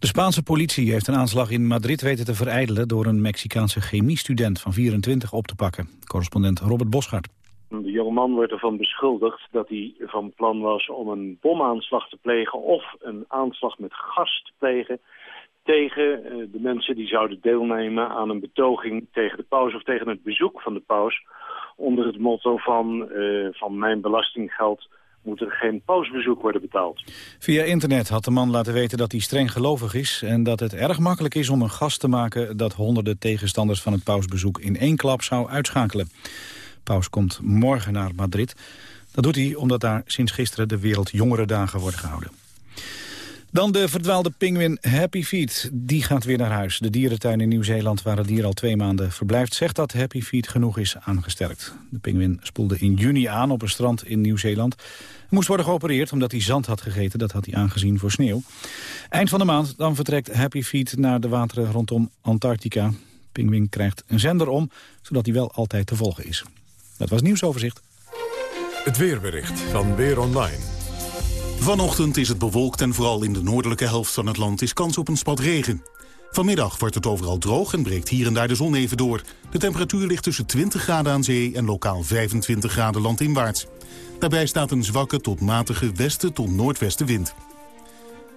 De Spaanse politie heeft een aanslag in Madrid weten te verijdelen... door een Mexicaanse chemiestudent van 24 op te pakken. Correspondent Robert Boschart. De jongeman wordt ervan beschuldigd dat hij van plan was om een bomaanslag te plegen... of een aanslag met gas te plegen tegen eh, de mensen die zouden deelnemen aan een betoging tegen de paus... of tegen het bezoek van de paus onder het motto van, uh, van mijn belastinggeld moet er geen pausbezoek worden betaald. Via internet had de man laten weten dat hij streng gelovig is... en dat het erg makkelijk is om een gast te maken... dat honderden tegenstanders van het pausbezoek in één klap zou uitschakelen. Paus komt morgen naar Madrid. Dat doet hij omdat daar sinds gisteren de Wereldjongerendagen worden gehouden. Dan de verdwaalde pinguïn Happy Feet. Die gaat weer naar huis. De dierentuin in Nieuw-Zeeland, waar het dier al twee maanden verblijft... zegt dat Happy Feet genoeg is aangesterkt. De pinguïn spoelde in juni aan op een strand in Nieuw-Zeeland. Moest worden geopereerd omdat hij zand had gegeten. Dat had hij aangezien voor sneeuw. Eind van de maand dan vertrekt Happy Feet naar de wateren rondom Antarctica. Pinguïn krijgt een zender om, zodat hij wel altijd te volgen is. Dat was nieuwsoverzicht. Het weerbericht van Weer Online. Vanochtend is het bewolkt en vooral in de noordelijke helft van het land is kans op een spat regen. Vanmiddag wordt het overal droog en breekt hier en daar de zon even door. De temperatuur ligt tussen 20 graden aan zee en lokaal 25 graden landinwaarts. Daarbij staat een zwakke tot matige westen tot noordwestenwind.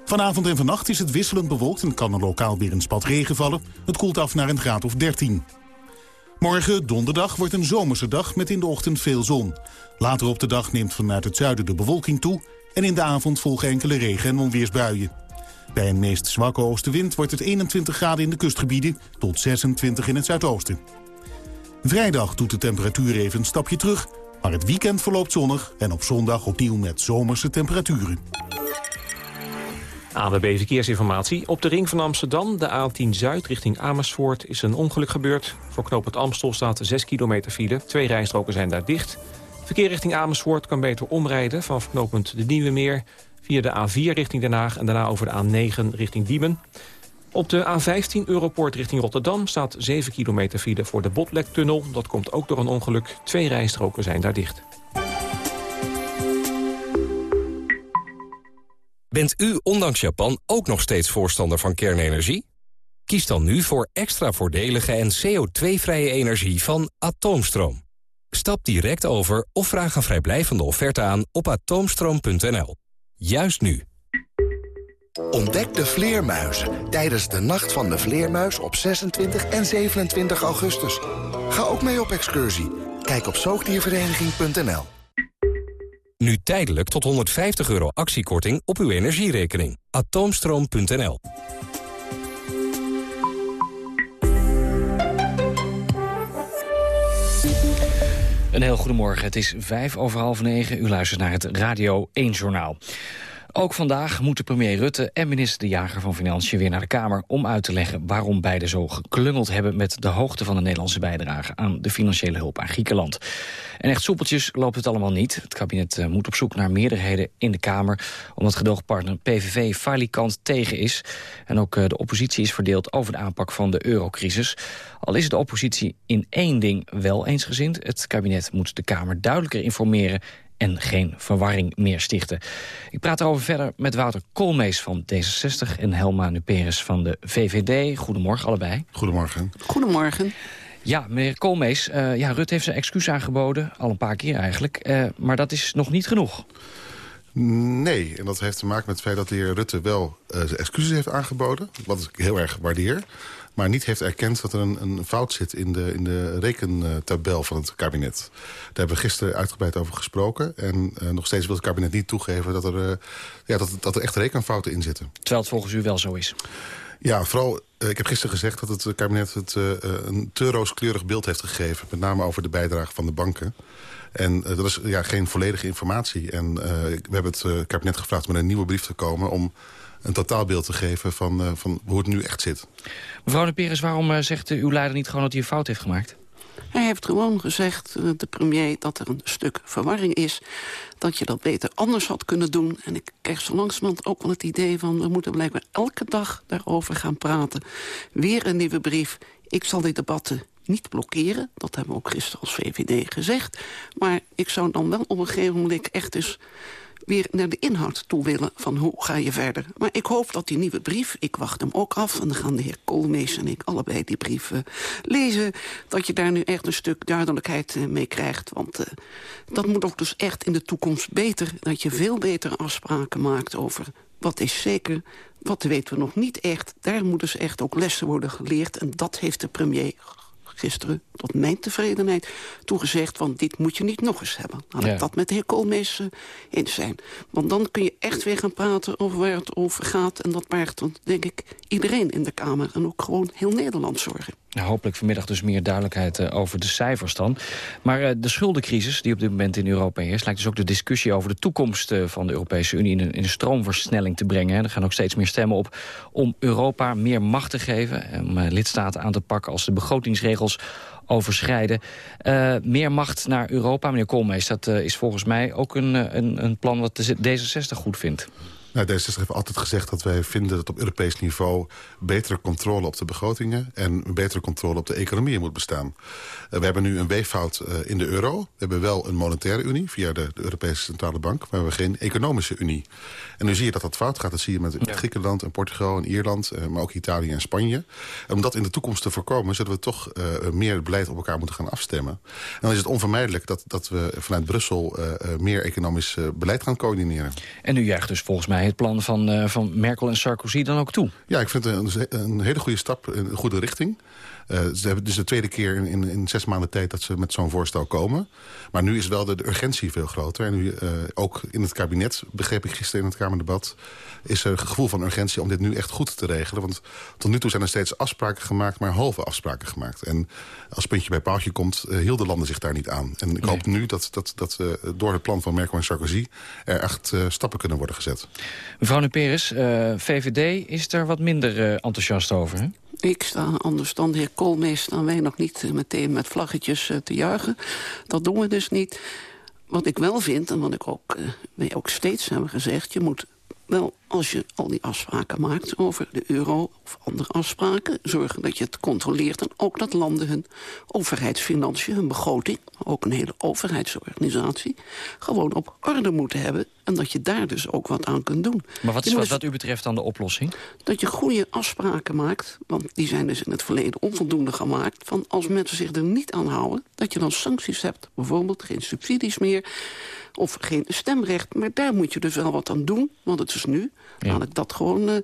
Vanavond en vannacht is het wisselend bewolkt en kan er lokaal weer een spat regen vallen. Het koelt af naar een graad of 13. Morgen, donderdag, wordt een zomerse dag met in de ochtend veel zon. Later op de dag neemt vanuit het zuiden de bewolking toe en in de avond volgen enkele regen- en onweersbuien. Bij een meest zwakke oostenwind wordt het 21 graden in de kustgebieden tot 26 in het zuidoosten. Vrijdag doet de temperatuur even een stapje terug, maar het weekend verloopt zonnig en op zondag opnieuw met zomerse temperaturen. ANWB Verkeersinformatie. Op de ring van Amsterdam, de A10 Zuid richting Amersfoort... is een ongeluk gebeurd. Voor het Amstel staat 6 kilometer file. Twee rijstroken zijn daar dicht. Verkeer richting Amersfoort kan beter omrijden... vanaf knooppunt de Nieuwe Meer via de A4 richting Den Haag... en daarna over de A9 richting Diemen. Op de A15 Europoort richting Rotterdam staat 7 kilometer file voor de Botlektunnel. Dat komt ook door een ongeluk. Twee rijstroken zijn daar dicht. Bent u ondanks Japan ook nog steeds voorstander van kernenergie? Kies dan nu voor extra voordelige en CO2-vrije energie van Atoomstroom. Stap direct over of vraag een vrijblijvende offerte aan op atoomstroom.nl. Juist nu. Ontdek de vleermuizen tijdens de Nacht van de Vleermuis op 26 en 27 augustus. Ga ook mee op excursie. Kijk op zoogdiervereniging.nl. Nu tijdelijk tot 150 euro actiekorting op uw energierekening. Atoomstroom.nl Een heel goedemorgen. Het is vijf over half negen. U luistert naar het Radio 1 Journaal. Ook vandaag moeten premier Rutte en minister De Jager van Financiën weer naar de Kamer om uit te leggen waarom beide zo geklungeld hebben met de hoogte van de Nederlandse bijdrage aan de financiële hulp aan Griekenland. En echt soepeltjes loopt het allemaal niet. Het kabinet eh, moet op zoek naar meerderheden in de Kamer omdat gedoogpartner PVV falikant tegen is. En ook eh, de oppositie is verdeeld over de aanpak van de eurocrisis. Al is de oppositie in één ding wel eensgezind. Het kabinet moet de Kamer duidelijker informeren en geen verwarring meer stichten. Ik praat erover verder met Wouter Koolmees van D66... en Helma Nuperes van de VVD. Goedemorgen allebei. Goedemorgen. Goedemorgen. Ja, meneer Koolmees, uh, ja, Rutte heeft zijn excuus aangeboden, al een paar keer eigenlijk. Uh, maar dat is nog niet genoeg. Nee, en dat heeft te maken met het feit dat de heer Rutte wel uh, zijn excuses heeft aangeboden. Wat ik heel erg waardeer maar niet heeft erkend dat er een, een fout zit in de, in de rekentabel van het kabinet. Daar hebben we gisteren uitgebreid over gesproken. En uh, nog steeds wil het kabinet niet toegeven dat er, uh, ja, dat, dat er echt rekenfouten in zitten. Terwijl het volgens u wel zo is. Ja, vooral, uh, ik heb gisteren gezegd dat het kabinet het een te rooskleurig beeld heeft gegeven. Met name over de bijdrage van de banken. En dat is ja, geen volledige informatie. En we hebben het kabinet gevraagd om met een nieuwe brief te komen... om een totaalbeeld te geven van, uh, van hoe het nu echt zit. Mevrouw de Peres, waarom uh, zegt uw leider niet gewoon dat hij een fout heeft gemaakt? Hij heeft gewoon gezegd, uh, de premier, dat er een stuk verwarring is. Dat je dat beter anders had kunnen doen. En ik krijg zo langzamerhand ook wel het idee van... we moeten blijkbaar elke dag daarover gaan praten. Weer een nieuwe brief. Ik zal die debatten niet blokkeren. Dat hebben we ook gisteren als VVD gezegd. Maar ik zou dan wel op een gegeven moment echt eens weer naar de inhoud toe willen van hoe ga je verder. Maar ik hoop dat die nieuwe brief, ik wacht hem ook af... en dan gaan de heer Koolmees en ik allebei die brief uh, lezen... dat je daar nu echt een stuk duidelijkheid uh, mee krijgt. Want uh, dat moet ook dus echt in de toekomst beter... dat je veel betere afspraken maakt over wat is zeker... Wat weten we nog niet echt. Daar moeten dus echt ook lessen worden geleerd. En dat heeft de premier gisteren tot mijn tevredenheid toegezegd... want dit moet je niet nog eens hebben. Laat ja. ik dat met de heer Koolmees uh, eens zijn. Want dan kun je echt weer gaan praten over waar het over gaat... en dat maakt dan, denk ik, iedereen in de Kamer... en ook gewoon heel Nederland zorgen. Nou, hopelijk vanmiddag dus meer duidelijkheid uh, over de cijfers dan. Maar uh, de schuldencrisis die op dit moment in Europa heerst... lijkt dus ook de discussie over de toekomst uh, van de Europese Unie... in een, in een stroomversnelling te brengen. Er gaan ook steeds meer stemmen op om Europa meer macht te geven... om lidstaten aan te pakken als de begrotingsregels overschrijden. meer macht naar Europa, meneer Koolmees, dat is volgens mij ook een, een, een plan wat de D66 goed vindt. Nou, D66 heeft altijd gezegd dat wij vinden dat op Europees niveau... betere controle op de begrotingen en betere controle op de economie moet bestaan. Uh, we hebben nu een weeffout uh, in de euro. We hebben wel een monetaire unie via de, de, Europese Centrale Bank... maar we hebben geen economische unie. En nu zie je dat dat fout gaat. Dat zie je met ja. Griekenland en Portugal en Ierland... Uh, maar ook Italië en Spanje. En om dat in de toekomst te voorkomen... zullen we toch meer beleid op elkaar moeten gaan afstemmen. En dan is het onvermijdelijk dat, dat we vanuit Brussel... meer economisch beleid gaan coördineren. En u juicht dus volgens mij het plan van, uh, van Merkel en Sarkozy dan ook toe? Ja, ik vind het een, een hele goede stap in een goede richting. Uh, ze hebben dus de tweede keer in, in, in, zes maanden tijd dat ze met zo'n voorstel komen. Maar nu is wel de, de urgentie veel groter. En nu, uh, ook in het kabinet, begreep ik gisteren in het Kamerdebat... is er een gevoel van urgentie om dit nu echt goed te regelen. Want tot nu toe zijn er steeds afspraken gemaakt, maar halve afspraken gemaakt. En als puntje bij paaltje komt, uh, hielden landen zich daar niet aan. En ik nee. hoop nu dat, dat, dat door het plan van Merkel en Sarkozy... er echt stappen kunnen worden gezet. Mevrouw Neperes, VVD is er wat minder enthousiast over, hè? Ik sta anders dan de heer Koolmees... staan wij nog niet meteen met vlaggetjes uh, te juichen. Dat doen we dus niet. Wat ik wel vind, en wat ik ook, uh, wij ook steeds hebben gezegd... je moet wel als je al die afspraken maakt over de euro of andere afspraken... zorgen dat je het controleert en ook dat landen hun overheidsfinanciën, hun begroting... ook een hele overheidsorganisatie, gewoon op orde moeten hebben... en dat je daar dus ook wat aan kunt doen. Maar wat is wat, wat u betreft dan de oplossing? dat je goede afspraken maakt... want die zijn dus in het verleden onvoldoende gemaakt... van als mensen zich er niet aan houden... dat je dan sancties hebt, bijvoorbeeld geen subsidies meer... of geen stemrecht, maar daar moet je dus wel wat aan doen... want het is nu, laat ik dat gewoon eh,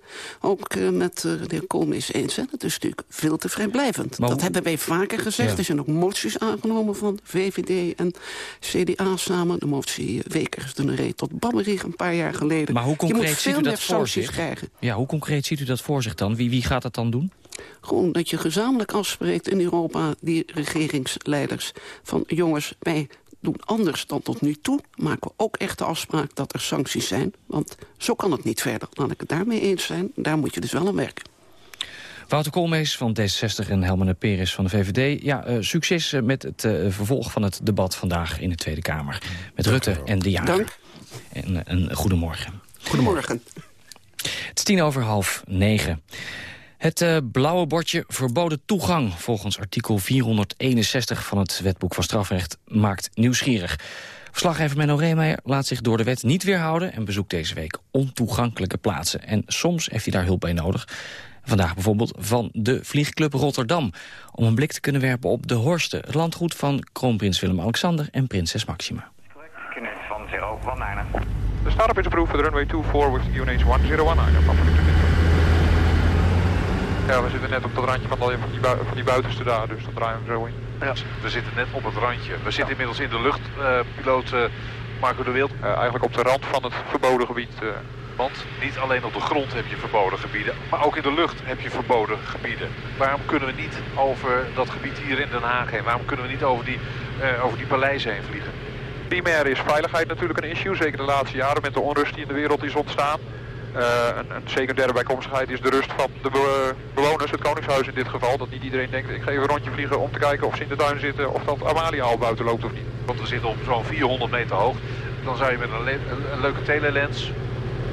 ook eh, met eh, de heer Koolmees eens zijn... het is natuurlijk veel te vrijblijvend. Maar dat hebben wij vaker gezegd. Ja. Er zijn ook moties aangenomen van VVD en CDA samen. De motie Wekers de Reet tot Babberich een paar jaar geleden. Maar hoe je moet concreet veel ziet u dat voor zich? krijgen. Ja, hoe concreet ziet u dat voor zich dan? Wie, wie gaat dat dan doen? Gewoon dat je gezamenlijk afspreekt in Europa, die regeringsleiders... van jongens, wij doen anders dan tot nu toe. Maken we ook echt de afspraak dat er sancties zijn. Want zo kan het niet verder. Laat ik het daarmee eens zijn. Daar moet je dus wel aan werken. Wouter Koolmees van D66 en Helmane Peris van de VVD. Ja, eh, succes eh, met het eh, vervolg van het debat vandaag in de Tweede Kamer. Met Rutte en de Jager. Dank. En een goedemorgen. Goedemorgen. Het is tien over half negen. Het eh, blauwe bordje verboden toegang volgens artikel 461 van het wetboek van strafrecht maakt nieuwsgierig. Verslaggever Menno Reemeijer laat zich door de wet niet weerhouden... en bezoekt deze week ontoegankelijke plaatsen. En soms heeft hij daar hulp bij nodig. Vandaag bijvoorbeeld van de Vliegclub Rotterdam... om een blik te kunnen werpen op de Horsten... het landgoed van kroonprins Willem-Alexander en prinses Maxima. van 019. The startup is approved for the runway 24 with QNH 1019. Ja, we zitten net op dat randje van, die, van, die, bui- van die buitenste daar, dus dat draaien we zo in. Ja, we zitten net op het randje. We zitten inmiddels in de lucht, eh, piloot eh, Marco de Wild. Eh, eigenlijk op de rand van het verboden gebied. eh. Want niet alleen op de grond heb je verboden gebieden, maar ook in de lucht heb je verboden gebieden. Waarom kunnen we niet over dat gebied hier in Den Haag heen? Waarom kunnen we niet over die, eh, over die paleizen heen vliegen? Primair is veiligheid natuurlijk een issue, zeker de laatste jaren met de onrust die in de wereld is ontstaan. Eh, een, een secundaire bijkomstigheid is de rust van de be- bewoners, het Koningshuis in dit geval. Dat niet iedereen denkt, ik ga even een rondje vliegen om te kijken of ze in de tuin zitten of dat Amalia al buiten loopt of niet. Want we zitten op zo'n 400 meter hoog. Dan zou je met een, le- een- een leuke telelens...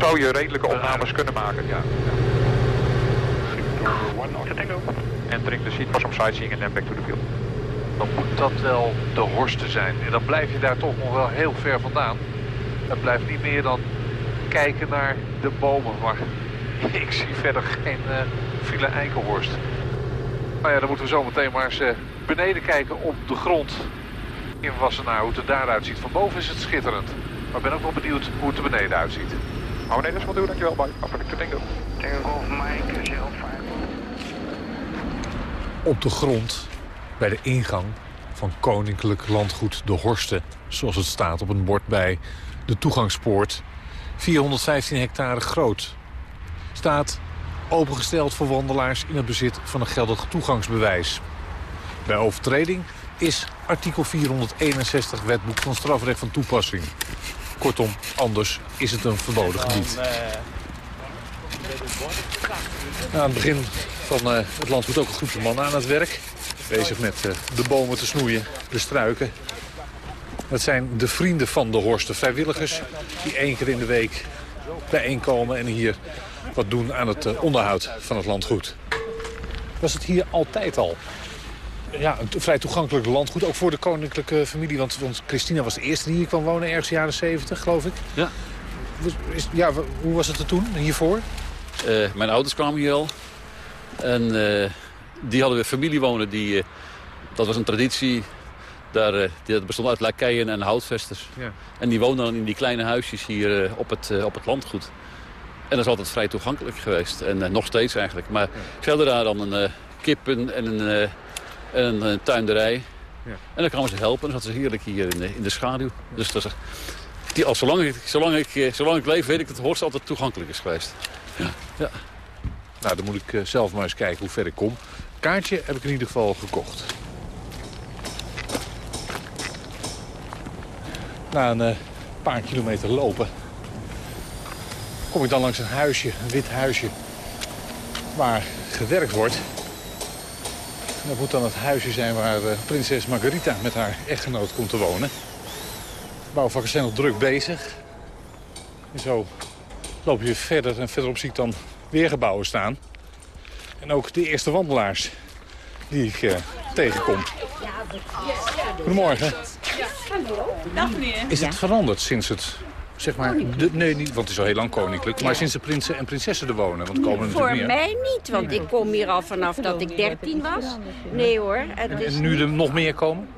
Zou je redelijke opnames kunnen maken, ja. Entering the seat for some sightseeing and then back to the field. Dan moet dat wel de Horsten zijn. En dan blijf je daar toch nog wel heel ver vandaan. Het blijft niet meer dan kijken naar de bomen. Maar *laughs* ik zie verder geen eh file eikenhorst. Nou ja, dan moeten we zo meteen maar eens eh, beneden kijken op de grond in Wassenaar. Hoe het er daaruit ziet. Van boven is het schitterend. Maar ik ben ook wel benieuwd hoe het er beneden uitziet. Oh nee, dat is wel doen, dankjewel. Bye. Te denken. Golf Mike 05. op de grond bij de ingang van Koninklijk Landgoed De Horsten. Zoals het staat op een bord bij de toegangspoort. 415 hectare groot. Staat opengesteld voor wandelaars in het bezit van een geldig toegangsbewijs. Bij overtreding is artikel 461 wetboek van strafrecht van toepassing. Kortom, anders is het een verboden gebied. Nou, aan het begin van eh, het landgoed ook een groepje mannen aan het werk. Bezig met eh, de bomen te snoeien, de struiken. Dat zijn de vrienden van de Horsten, vrijwilligers die één keer in de week bijeenkomen en hier wat doen aan het eh, onderhoud van het landgoed. Was het hier altijd al? Ja, een vrij toegankelijk landgoed, ook voor de koninklijke familie. Want, want Christina was de eerste die hier kwam wonen, ergens jaren 70, geloof ik. Ja. Is, ja, hoe was het er toen, hiervoor? Eh, mijn ouders kwamen hier al. En eh, die hadden weer familie wonen. Die, dat was een traditie. Daar, die, dat bestond uit lakeien en houtvesters. Ja. En die woonden dan in die kleine huisjes hier eh, op, het, eh, op het landgoed. En dat is altijd vrij toegankelijk geweest. En nog steeds eigenlijk. Maar ze hadden daar dan een kippen en een, en een, tuinderij. Ja. En dan kwamen ze helpen. En dan zaten ze heerlijk hier in de, in de schaduw. Dus dat is, die, al zolang, ik, zolang, ik, zolang ik leef weet ik dat Horst altijd toegankelijk is geweest. Ja. ja. Nou, dan moet ik zelf maar eens kijken hoe ver ik kom. Kaartje heb ik in ieder geval gekocht. Na een eh, paar kilometer lopen kom ik dan langs een huisje, een wit huisje, waar gewerkt wordt. En dat moet dan het huisje zijn waar eh, prinses Margarita met haar echtgenoot komt te wonen. De bouwvakkers zijn nog druk bezig. En zo loop je verder en verderop zie ik dan weer gebouwen staan. En ook de eerste wandelaars die ik uh, tegenkom. Goedemorgen. Dag meneer. Is het veranderd sinds het zeg maar, de, nee, niet, want het is al heel lang koninklijk. Maar sinds de prinsen en prinsessen er wonen. Want komen Voor meer. mij niet, want ik kom hier al vanaf dat ik 13 was. Nee hoor. Het En, is en nu er nog meer komen?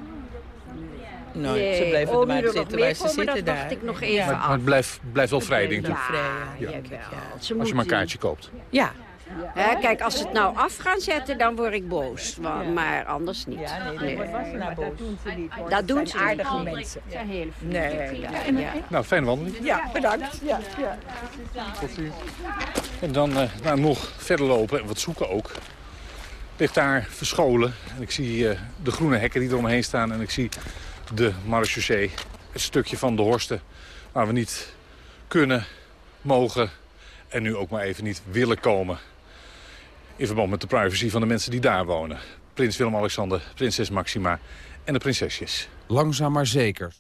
Nee, Nee, ze blijven oh, er maar er zitten waar ze komen, zitten dat daar. wacht ik nog Ja. even Maar, af. maar het blijft, blijft wel vrij, denk ik. Ja, Ja. Ze Als je maar een kaartje koopt. Ja. Hè, kijk, als ze het nou af gaan zetten, dan word ik boos. Maar anders niet. nee, dat was nou boos. Dat doen ze niet. hoor. Dat doen Het ze niet. aardige mensen. Heel Nee, vriendelijke ja. ja. Nou, fijne wandeling. Ja, bedankt. Ja, ja. Tot ziens. En dan eh, nou, nog verder lopen en wat zoeken ook. Ligt daar verscholen. En ik zie eh, de groene hekken die eromheen staan. En ik zie de marechaussee. Het stukje van de Horsten waar we niet kunnen, mogen en nu ook maar even niet willen komen. In verband met de privacy van de mensen die daar wonen. Prins Willem-Alexander, prinses Maxima en de prinsesjes. Langzaam maar zeker.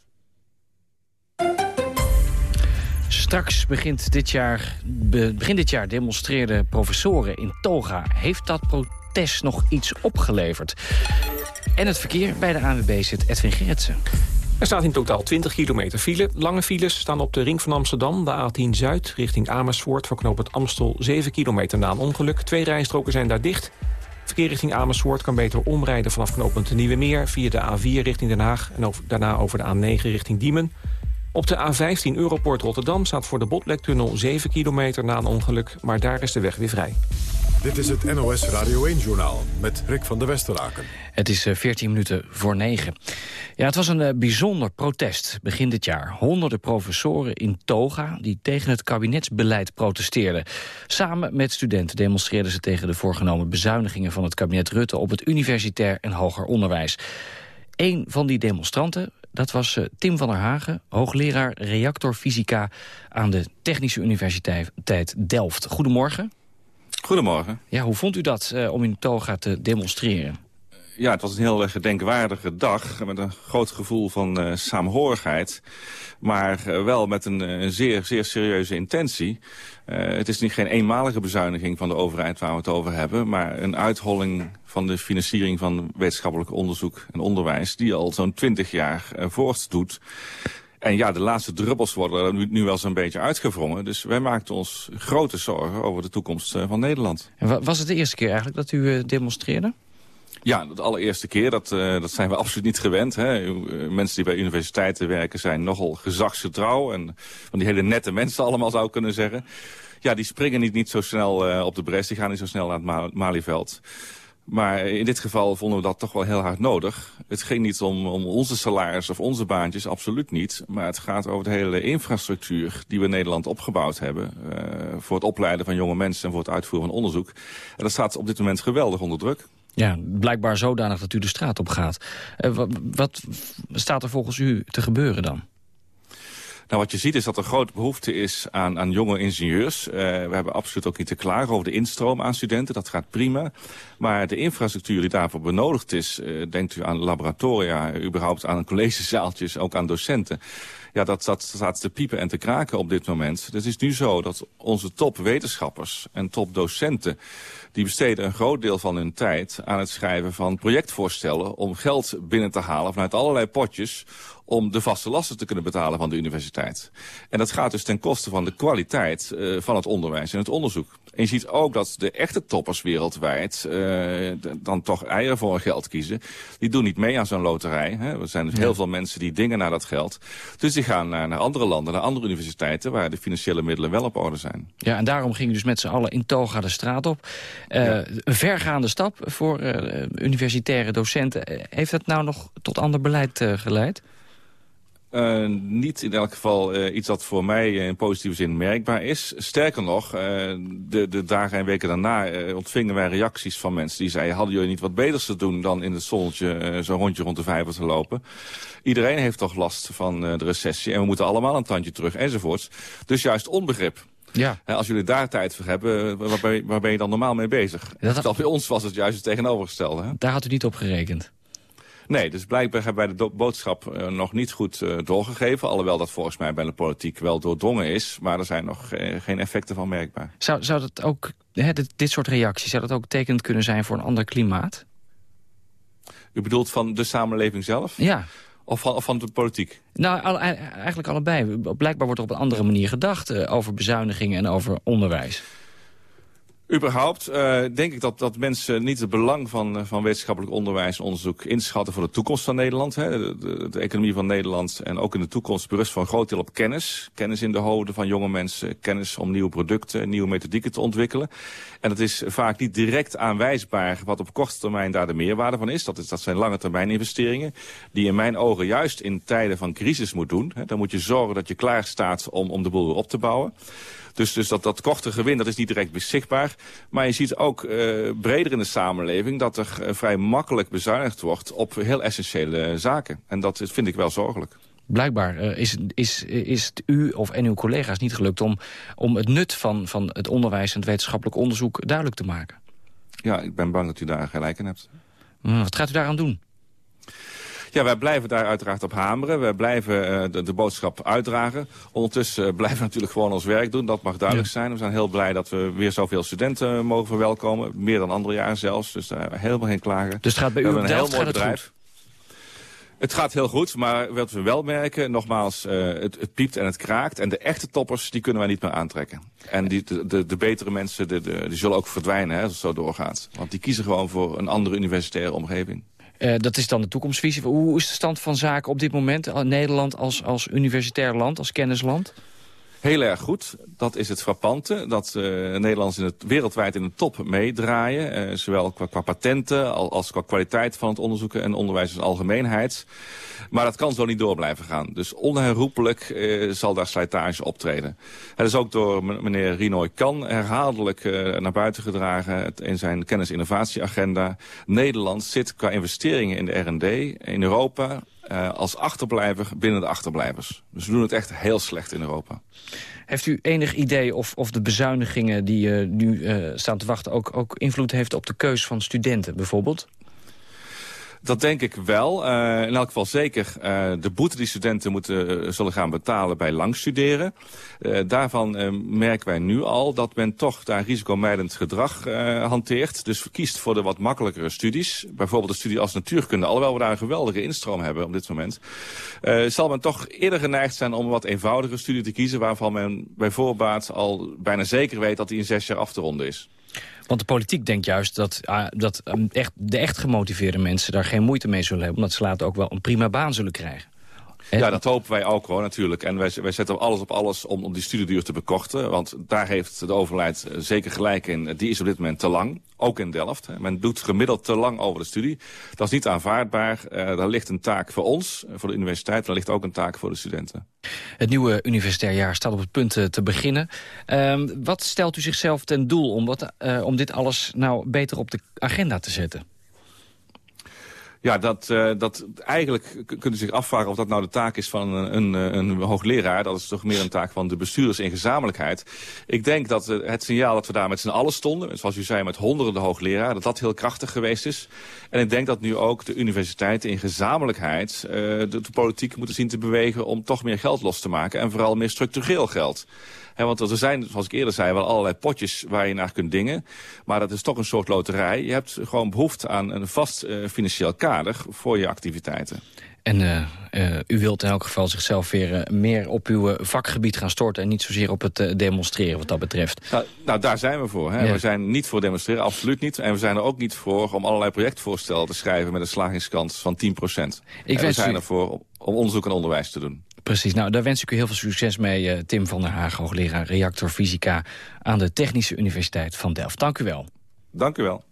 Straks begint dit jaar, be- begin dit jaar demonstreerden professoren in Toga. Heeft dat protest nog iets opgeleverd? En het verkeer bij de ANWB zit Edwin Gerritsen. Er staat in totaal 20 kilometer file. Lange files staan op de ring van Amsterdam, de A10 Zuid... richting Amersfoort voor knooppunt Amstel 7 kilometer na een ongeluk. Twee rijstroken zijn daar dicht. Verkeer richting Amersfoort kan beter omrijden vanaf knooppunt Nieuwe Meer... via de A4 richting Den Haag en over, daarna over de A9 richting Diemen. Op de A15 Europort Rotterdam staat voor de Botlektunnel 7 kilometer na een ongeluk... maar daar is de weg weer vrij. Dit is het NOS Radio 1-journaal met Rick van der Westeraken. Het is eh, 14 minuten voor 9. Ja, het was een eh, bijzonder protest begin dit jaar. Honderden professoren in Toga die tegen het kabinetsbeleid protesteerden. Samen met studenten demonstreerden ze tegen de voorgenomen bezuinigingen van het kabinet Rutte op het universitair en hoger onderwijs. Een van die demonstranten, dat was eh, Tim van der Hagen, hoogleraar reactorfysica aan de Technische Universiteit Delft. Goedemorgen. Goedemorgen. Ja, hoe vond u dat eh, om in Toga te demonstreren? Ja, het was een heel gedenkwaardige dag met een groot gevoel van eh saamhorigheid. Maar eh, wel met een, eh, een zeer, zeer serieuze intentie. Eh, het is niet geen eenmalige bezuiniging van de overheid waar we het over hebben... maar een uitholling van de financiering van wetenschappelijk onderzoek en onderwijs... die al zo'n twintig jaar eh, voortdoet. En ja, de laatste druppels worden er nu, nu wel zo'n beetje uitgewrongen. Dus wij maakten ons grote zorgen over de toekomst eh, van Nederland. En wa- was het de eerste keer eigenlijk dat u eh, demonstreerde? Ja, de allereerste keer, dat, eh, dat zijn we *laughs* absoluut niet gewend. Hè. Mensen die bij universiteiten werken zijn nogal gezagsgetrouw. En van die hele nette mensen allemaal zou ik kunnen zeggen. Ja, die springen niet, niet zo snel op de bres. Die gaan niet zo snel naar het Ma- Malieveld. Maar in dit geval vonden we dat toch wel heel hard nodig. Het ging niet om, om onze salaris of onze baantjes, absoluut niet. Maar het gaat over de hele infrastructuur die we Nederland opgebouwd hebben. eh, voor het opleiden van jonge mensen en voor het uitvoeren van onderzoek. En dat staat op dit moment geweldig onder druk. Ja, blijkbaar zodanig dat u de straat op gaat. Eh, wa- wat staat er volgens u te gebeuren dan? Nou, wat je ziet is dat er grote behoefte is aan, aan jonge ingenieurs. Eh, we hebben absoluut ook niet te klagen over de instroom aan studenten. Dat gaat prima. Maar de infrastructuur die daarvoor benodigd is... eh, denkt u aan laboratoria, überhaupt aan collegezaaltjes, ook aan docenten... Ja, dat, dat staat te piepen en te kraken op dit moment. Het is nu zo dat onze topwetenschappers en topdocenten... die besteden een groot deel van hun tijd aan het schrijven van projectvoorstellen... om geld binnen te halen vanuit allerlei potjes om de vaste lasten te kunnen betalen van de universiteit. En dat gaat dus ten koste van de kwaliteit eh, van het onderwijs en het onderzoek. En je ziet ook dat de echte toppers wereldwijd eh, dan toch eieren voor hun geld kiezen. Die doen niet mee aan zo'n loterij. Hè. Er zijn dus heel veel mensen die dingen naar dat geld. Dus die gaan naar, naar andere landen, naar andere universiteiten... waar de financiële middelen wel op orde zijn. Ja, en daarom ging u dus met z'n allen in Toga de straat op. Eh, Een vergaande stap voor universitaire docenten. Heeft dat nou nog tot ander beleid geleid? Uh, niet in elk geval uh, iets dat voor mij uh, in positieve zin merkbaar is. Sterker nog, de, de, dagen en weken daarna ontvingen wij reacties van mensen die zeiden... hadden jullie niet wat beters te doen dan in het zonnetje zo'n rondje rond de vijver te lopen? Iedereen heeft toch last van de recessie en we moeten allemaal een tandje terug enzovoorts. Dus juist onbegrip. Ja. Als jullie daar tijd voor hebben, waar ben, je, waar ben je dan normaal mee bezig? Dat... Terwijl bij ons was het juist het tegenovergestelde. Hè? Daar had u niet op gerekend. Nee, dus blijkbaar hebben wij de boodschap uh, nog niet goed uh, doorgegeven. Alhoewel dat volgens mij bij de politiek wel doordrongen is. Maar er zijn nog uh, geen effecten van merkbaar. Zou, zou dat ook, hè, dit, dit soort reacties, zou dat ook tekenend kunnen zijn voor een ander klimaat? U bedoelt van de samenleving zelf? Ja. Of van, of van de politiek? Nou, al, eigenlijk allebei. Blijkbaar wordt er op een andere manier gedacht uh, over bezuinigingen en over onderwijs. Überhaupt uh, denk ik dat, dat mensen niet het belang van, van wetenschappelijk onderwijs en onderzoek inschatten voor de toekomst van Nederland. Hè. De, de, economie van Nederland en ook in de toekomst berust voor een groot deel op kennis. Kennis in de hoofden van jonge mensen, kennis om nieuwe producten, nieuwe methodieken te ontwikkelen. En het is vaak niet direct aanwijsbaar wat op korte termijn daar de meerwaarde van is. Dat, is, dat zijn lange termijn investeringen die in mijn ogen juist in tijden van crisis moet doen. Hè. Dan moet je zorgen dat je klaar staat om, om de boel weer op te bouwen. Dus, dus dat, dat korte gewin dat is niet direct zichtbaar. Maar je ziet ook uh, breder in de samenleving... dat er uh, vrij makkelijk bezuinigd wordt op heel essentiële zaken. En dat vind ik wel zorgelijk. Blijkbaar uh, is, is, is het u of en uw collega's niet gelukt... om, om het nut van, van het onderwijs en het wetenschappelijk onderzoek duidelijk te maken. Ja, ik ben bang dat u daar gelijk in hebt. wat gaat u daaraan doen? Ja, wij blijven daar uiteraard op hameren. Wij blijven uh, de, de, boodschap uitdragen. Ondertussen uh, blijven we natuurlijk gewoon ons werk doen. Dat mag duidelijk ja. zijn. We zijn heel blij dat we weer zoveel studenten mogen verwelkomen. Meer dan andere jaren zelfs. Dus daar hebben we helemaal geen klagen. Dus het gaat bij u we een heel mooi bedrijf. goed? Het gaat heel goed, maar wat we wel merken, nogmaals, uh, het, het, piept en het kraakt. En de echte toppers, die kunnen wij niet meer aantrekken. En die, de, de, de betere mensen, de, de, die zullen ook verdwijnen hè, als het zo doorgaat. Want die kiezen gewoon voor een andere universitaire omgeving. Uh, dat is dan de toekomstvisie. Hoe is de stand van zaken op dit moment? Nederland als, als universitair land, als kennisland? Heel erg goed. Dat is het frappante. Dat uh, Nederlanders in het, wereldwijd in de top meedraaien. Uh, zowel qua, qua patenten als qua kwaliteit van het onderzoeken en onderwijs in algemeenheid. Maar dat kan zo niet door blijven gaan. Dus onherroepelijk uh, zal daar slijtage optreden. Het is ook door meneer Rinoy Kan herhaaldelijk naar buiten gedragen in zijn kennis-innovatieagenda. Nederland zit qua investeringen in de R&D in Europa uh, als achterblijver binnen de achterblijvers. Dus we doen het echt heel slecht in Europa. Heeft u enig idee of, of de bezuinigingen die uh, nu uh, staan te wachten... Ook, ook invloed heeft op de keus van studenten bijvoorbeeld? Dat denk ik wel. Uh, in elk geval zeker uh, de boete die studenten moeten, uh, zullen gaan betalen bij lang studeren. daarvan merken wij nu al dat men toch daar risicomijdend gedrag hanteert. Dus kiest voor de wat makkelijkere studies. Bijvoorbeeld de studie als natuurkunde. Alhoewel we daar een geweldige instroom hebben op dit moment. zal men toch eerder geneigd zijn om een wat eenvoudige studie te kiezen... waarvan men bij voorbaat al bijna zeker weet dat die in zes jaar af te ronden is. Want de politiek denkt juist dat, uh, dat um, echt, de echt gemotiveerde mensen daar geen moeite mee zullen hebben. Omdat ze later ook wel een prima baan zullen krijgen. En... Ja, dat hopen wij ook gewoon natuurlijk. En wij, wij zetten alles op alles om, om die studieduur te bekorten. Want daar heeft de overheid zeker gelijk in. Die is op dit moment te lang. Ook in Delft. Men doet gemiddeld te lang over de studie. Dat is niet aanvaardbaar. Uh, daar ligt een taak voor ons, voor de universiteit. Daar ligt ook een taak voor de studenten. Het nieuwe universitair jaar staat op het punt te beginnen. Uh, wat stelt u zichzelf ten doel om, wat, om dit alles nou beter op de agenda te zetten? Ja, dat, uh, dat eigenlijk kunt u zich afvragen of dat nou de taak is van een, een, een hoogleraar. Dat is toch meer een taak van de bestuurders in gezamenlijkheid. Ik denk dat uh, het signaal dat we daar met z'n allen stonden, zoals u zei met honderden hoogleraren, dat dat heel krachtig geweest is. En ik denk dat nu ook de universiteiten in gezamenlijkheid de politiek moeten zien te bewegen om toch meer geld los te maken. En vooral meer structureel geld. He, want er zijn, zoals ik eerder zei, wel allerlei potjes waar je naar kunt dingen. Maar dat is toch een soort loterij. Je hebt gewoon behoefte aan een vast uh, financieel kader voor je activiteiten. En uh, uh, u wilt in elk geval zichzelf weer uh, meer op uw vakgebied gaan storten... en niet zozeer op het demonstreren wat dat betreft. Nou, nou daar zijn we voor. Hè. Ja. We zijn niet voor demonstreren, absoluut niet. En we zijn er ook niet voor om allerlei projectvoorstellen te schrijven... met een slagingskans van 10 procent. We zijn u... ervoor om onderzoek en onderwijs te doen. Precies, nou daar wens ik u heel veel succes mee, uh, Tim van der Haag, hoogleraar reactor fysica aan de Technische Universiteit van Delft. Dank u wel. Dank u wel.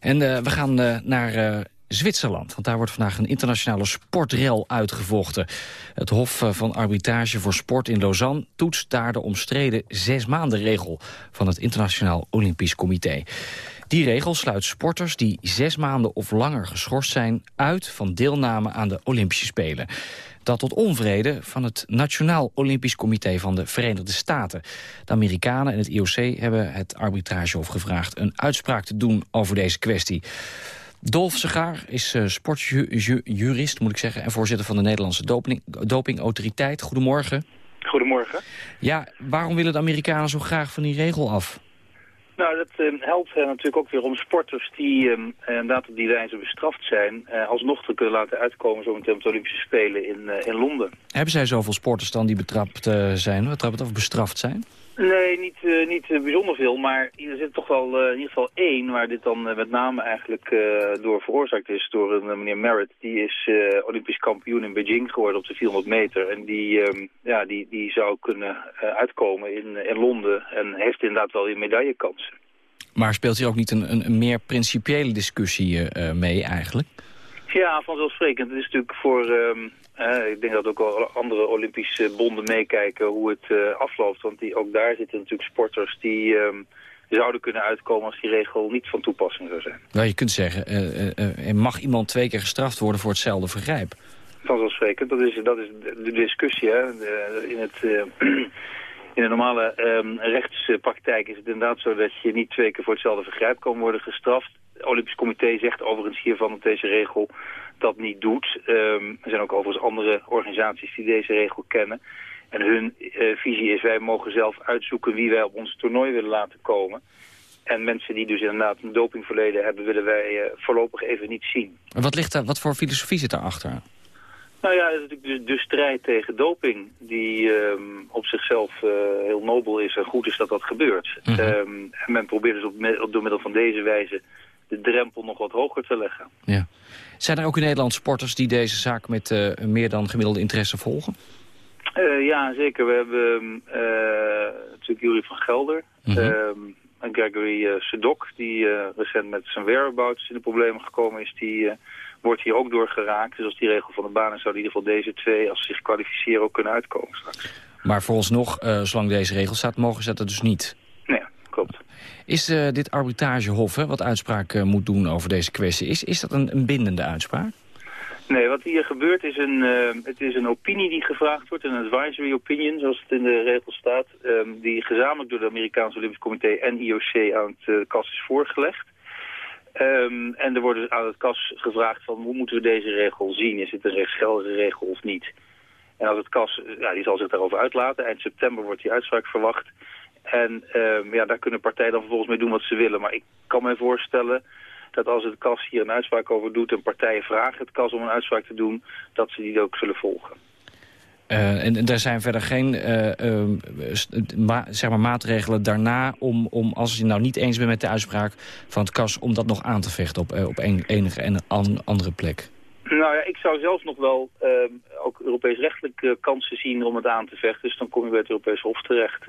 En uh, we gaan uh, naar Zwitserland, want daar wordt vandaag een internationale sportrel uitgevochten. Het Hof van Arbitrage voor Sport in Lausanne toetst daar de omstreden zes maanden regel van het Internationaal Olympisch Comité. Die regel sluit sporters die zes maanden of langer geschorst zijn uit van deelname aan de Olympische Spelen dat tot onvrede van het Nationaal Olympisch Comité van de Verenigde Staten. De Amerikanen en het IOC hebben het arbitragehof gevraagd een uitspraak te doen over deze kwestie. Dolf Segaar is uh, sportjurist, moet ik zeggen... en voorzitter van de Nederlandse doping, dopingautoriteit. Goedemorgen. Goedemorgen. Ja, waarom willen de Amerikanen zo graag van die regel af? Nou, dat uh, helpt uh, natuurlijk ook weer om sporters die uh, inderdaad op die wijze bestraft zijn... alsnog te kunnen laten uitkomen zo meteen op de Olympische Spelen in, in Londen. Hebben zij zoveel sporters dan die betrapt zijn, betrapt of bestraft zijn? Nee, niet, uh, niet uh, bijzonder veel, maar er zit toch wel uh, in ieder geval één waar dit dan met name eigenlijk door veroorzaakt is door een meneer Merritt. Die is Olympisch kampioen in Beijing geworden op de 400 meter en die, ehm, ja, die, die zou kunnen uitkomen in, in Londen en heeft inderdaad wel weer medaillekansen. Maar speelt hier ook niet een, een, een meer principiële discussie mee eigenlijk? Ja, vanzelfsprekend. Het is natuurlijk voor... Um, uh, ik denk dat ook al andere Olympische bonden meekijken hoe het uh, afloopt. Want die, ook daar zitten natuurlijk sporters die um, zouden kunnen uitkomen als die regel niet van toepassing zou zijn. Nou, je kunt zeggen, uh, mag iemand twee keer gestraft worden voor hetzelfde vergrijp? Vanzelfsprekend. Dat is, dat is de discussie. Hè. in het... *clears throat* In de normale um, rechtspraktijk is het inderdaad zo dat je niet twee keer voor hetzelfde vergrijp kan worden gestraft. Het Olympisch Comité zegt overigens hiervan dat deze regel dat niet doet. Um, er zijn ook overigens andere organisaties die deze regel kennen. En hun uh, visie is wij mogen zelf uitzoeken wie wij op ons toernooi willen laten komen. En mensen die dus inderdaad een dopingverleden hebben willen wij uh, voorlopig even niet zien. Wat, ligt daar, wat voor filosofie zit daarachter? Nou ja, de, de, strijd tegen doping, die um, op zichzelf uh, heel nobel is en goed is dat dat gebeurt. Mm -hmm. um, en men probeert dus op, op, door middel van deze wijze de drempel nog wat hoger te leggen. Ja. Zijn er ook in Nederland sporters die deze zaak met uh, meer dan gemiddelde interesse volgen? Uh, ja, zeker. We hebben natuurlijk Jury van Gelder mm -hmm. en Gregory Sedok, die recent met zijn whereabouts in de problemen gekomen is, die wordt hier ook door geraakt. Dus als die regel van de baan is, zouden in ieder geval deze twee, als ze zich kwalificeren, ook kunnen uitkomen straks. Maar vooralsnog, uh, zolang deze regel staat, mogen ze dat dus niet? Is uh, dit arbitragehof, hè, wat uitspraak uh, moet doen over deze kwestie, is, is dat een, een bindende uitspraak? Nee, wat hier gebeurt is een, uh, het is een opinie die gevraagd wordt, een advisory opinion, zoals het in de regel staat, um, die gezamenlijk door het Amerikaanse Olympisch Comité en IOC aan het uh, KAS is voorgelegd. Um, en er wordt dus aan het KAS gevraagd van hoe moeten we deze regel zien? Is het een rechtsgeldige regel of niet? En als het KAS, ja, die zal zich daarover uitlaten. Eind september wordt die uitspraak verwacht. En um, ja, daar kunnen partijen dan vervolgens mee doen wat ze willen. Maar ik kan me voorstellen dat als het KAS hier een uitspraak over doet... en partijen vragen het KAS om een uitspraak te doen... dat ze die ook zullen volgen. Uh, en, er zijn verder geen uh, ma zeg maar maatregelen daarna om, om, als je nou niet eens bent met de uitspraak van het KAS, om dat nog aan te vechten op, op een, enige en andere plek? Nou ja, ik zou zelf nog wel ehm, ook Europees rechtelijke kansen zien om het aan te vechten. Dus dan kom je bij het Europees Hof terecht.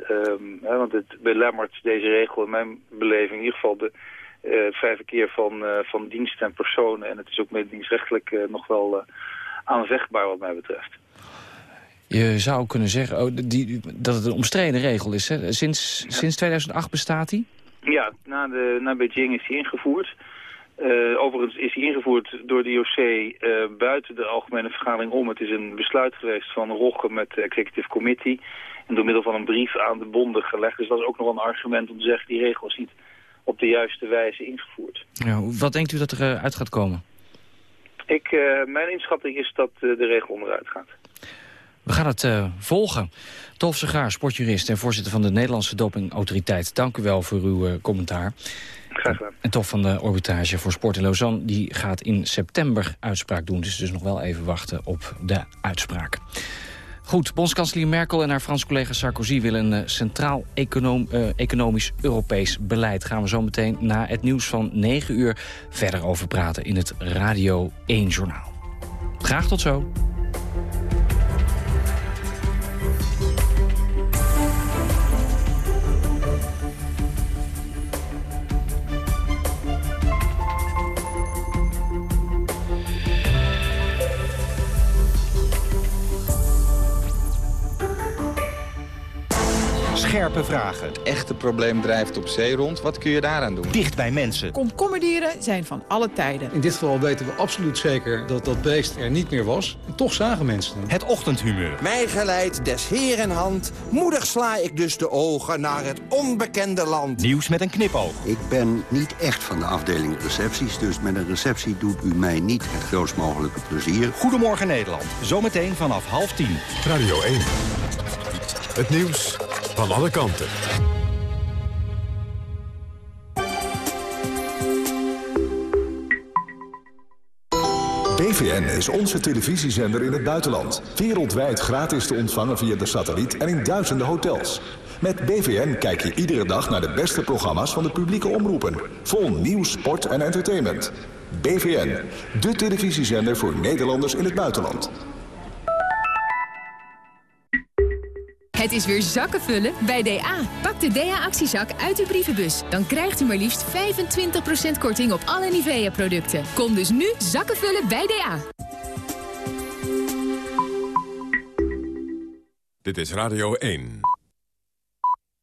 Hè, want het belemmert deze regel in mijn beleving in ieder geval de het vrij verkeer van, van diensten en personen. En het is ook mededienstrechtelijk nog wel aanvechtbaar wat mij betreft. Je zou kunnen zeggen oh, die, dat het een omstreden regel is. Hè? Sinds, ja. sinds 2008 bestaat die? Ja, na, de, na Beijing is die ingevoerd. Uh, overigens is die ingevoerd door de IOC uh, buiten de algemene vergadering om. Het is een besluit geweest van Rogge met de Executive Committee. En door middel van een brief aan de bonden gelegd. Dus dat is ook nog een argument om te zeggen... die regel is niet op de juiste wijze ingevoerd. Ja, wat denkt u dat er uh, uit gaat komen? Ik, mijn inschatting is dat de regel onderuit gaat. We gaan het uh, volgen. Tolf Segaar, sportjurist en voorzitter van de Nederlandse Dopingautoriteit. Dank u wel voor uw uh, commentaar. Graag gedaan. En Tof van de Orbitage voor Sport in Lausanne... die gaat in september uitspraak doen. Dus dus nog wel even wachten op de uitspraak. Goed, bondskanselier Merkel en haar Franse collega Sarkozy... willen een uh, centraal econom, economisch Europees beleid. Gaan we zo meteen na het nieuws van 9 uur verder over praten... in het Radio 1-journaal. Graag tot zo. Scherpe vragen. Het echte probleem drijft op zee rond. Wat kun je daaraan doen? Dicht bij mensen. Komkommerdieren zijn van alle tijden. In dit geval weten we absoluut zeker dat dat beest er niet meer was. En toch zagen mensen. Het ochtendhumeur. Mij geleid des heren hand. Moedig sla ik dus de ogen naar het onbekende land. Nieuws met een knipoog. Ik ben niet echt van de afdeling recepties. Dus met een receptie doet u mij niet het grootst mogelijke plezier. Goedemorgen Nederland. Zometeen vanaf half tien. Radio 1. Het nieuws van alle kanten. BVN is onze televisiezender in het buitenland. Wereldwijd gratis te ontvangen via de satelliet en in duizenden hotels. Met BVN kijk je iedere dag naar de beste programma's van de publieke omroepen. Vol nieuws, sport en entertainment. BVN, de televisiezender voor Nederlanders in het buitenland. Het is weer zakken vullen bij DA. Pak de DA-actiezak uit uw brievenbus. Dan krijgt u maar liefst 25% korting op alle Nivea-producten. Kom dus nu zakken vullen bij DA. Dit is Radio 1.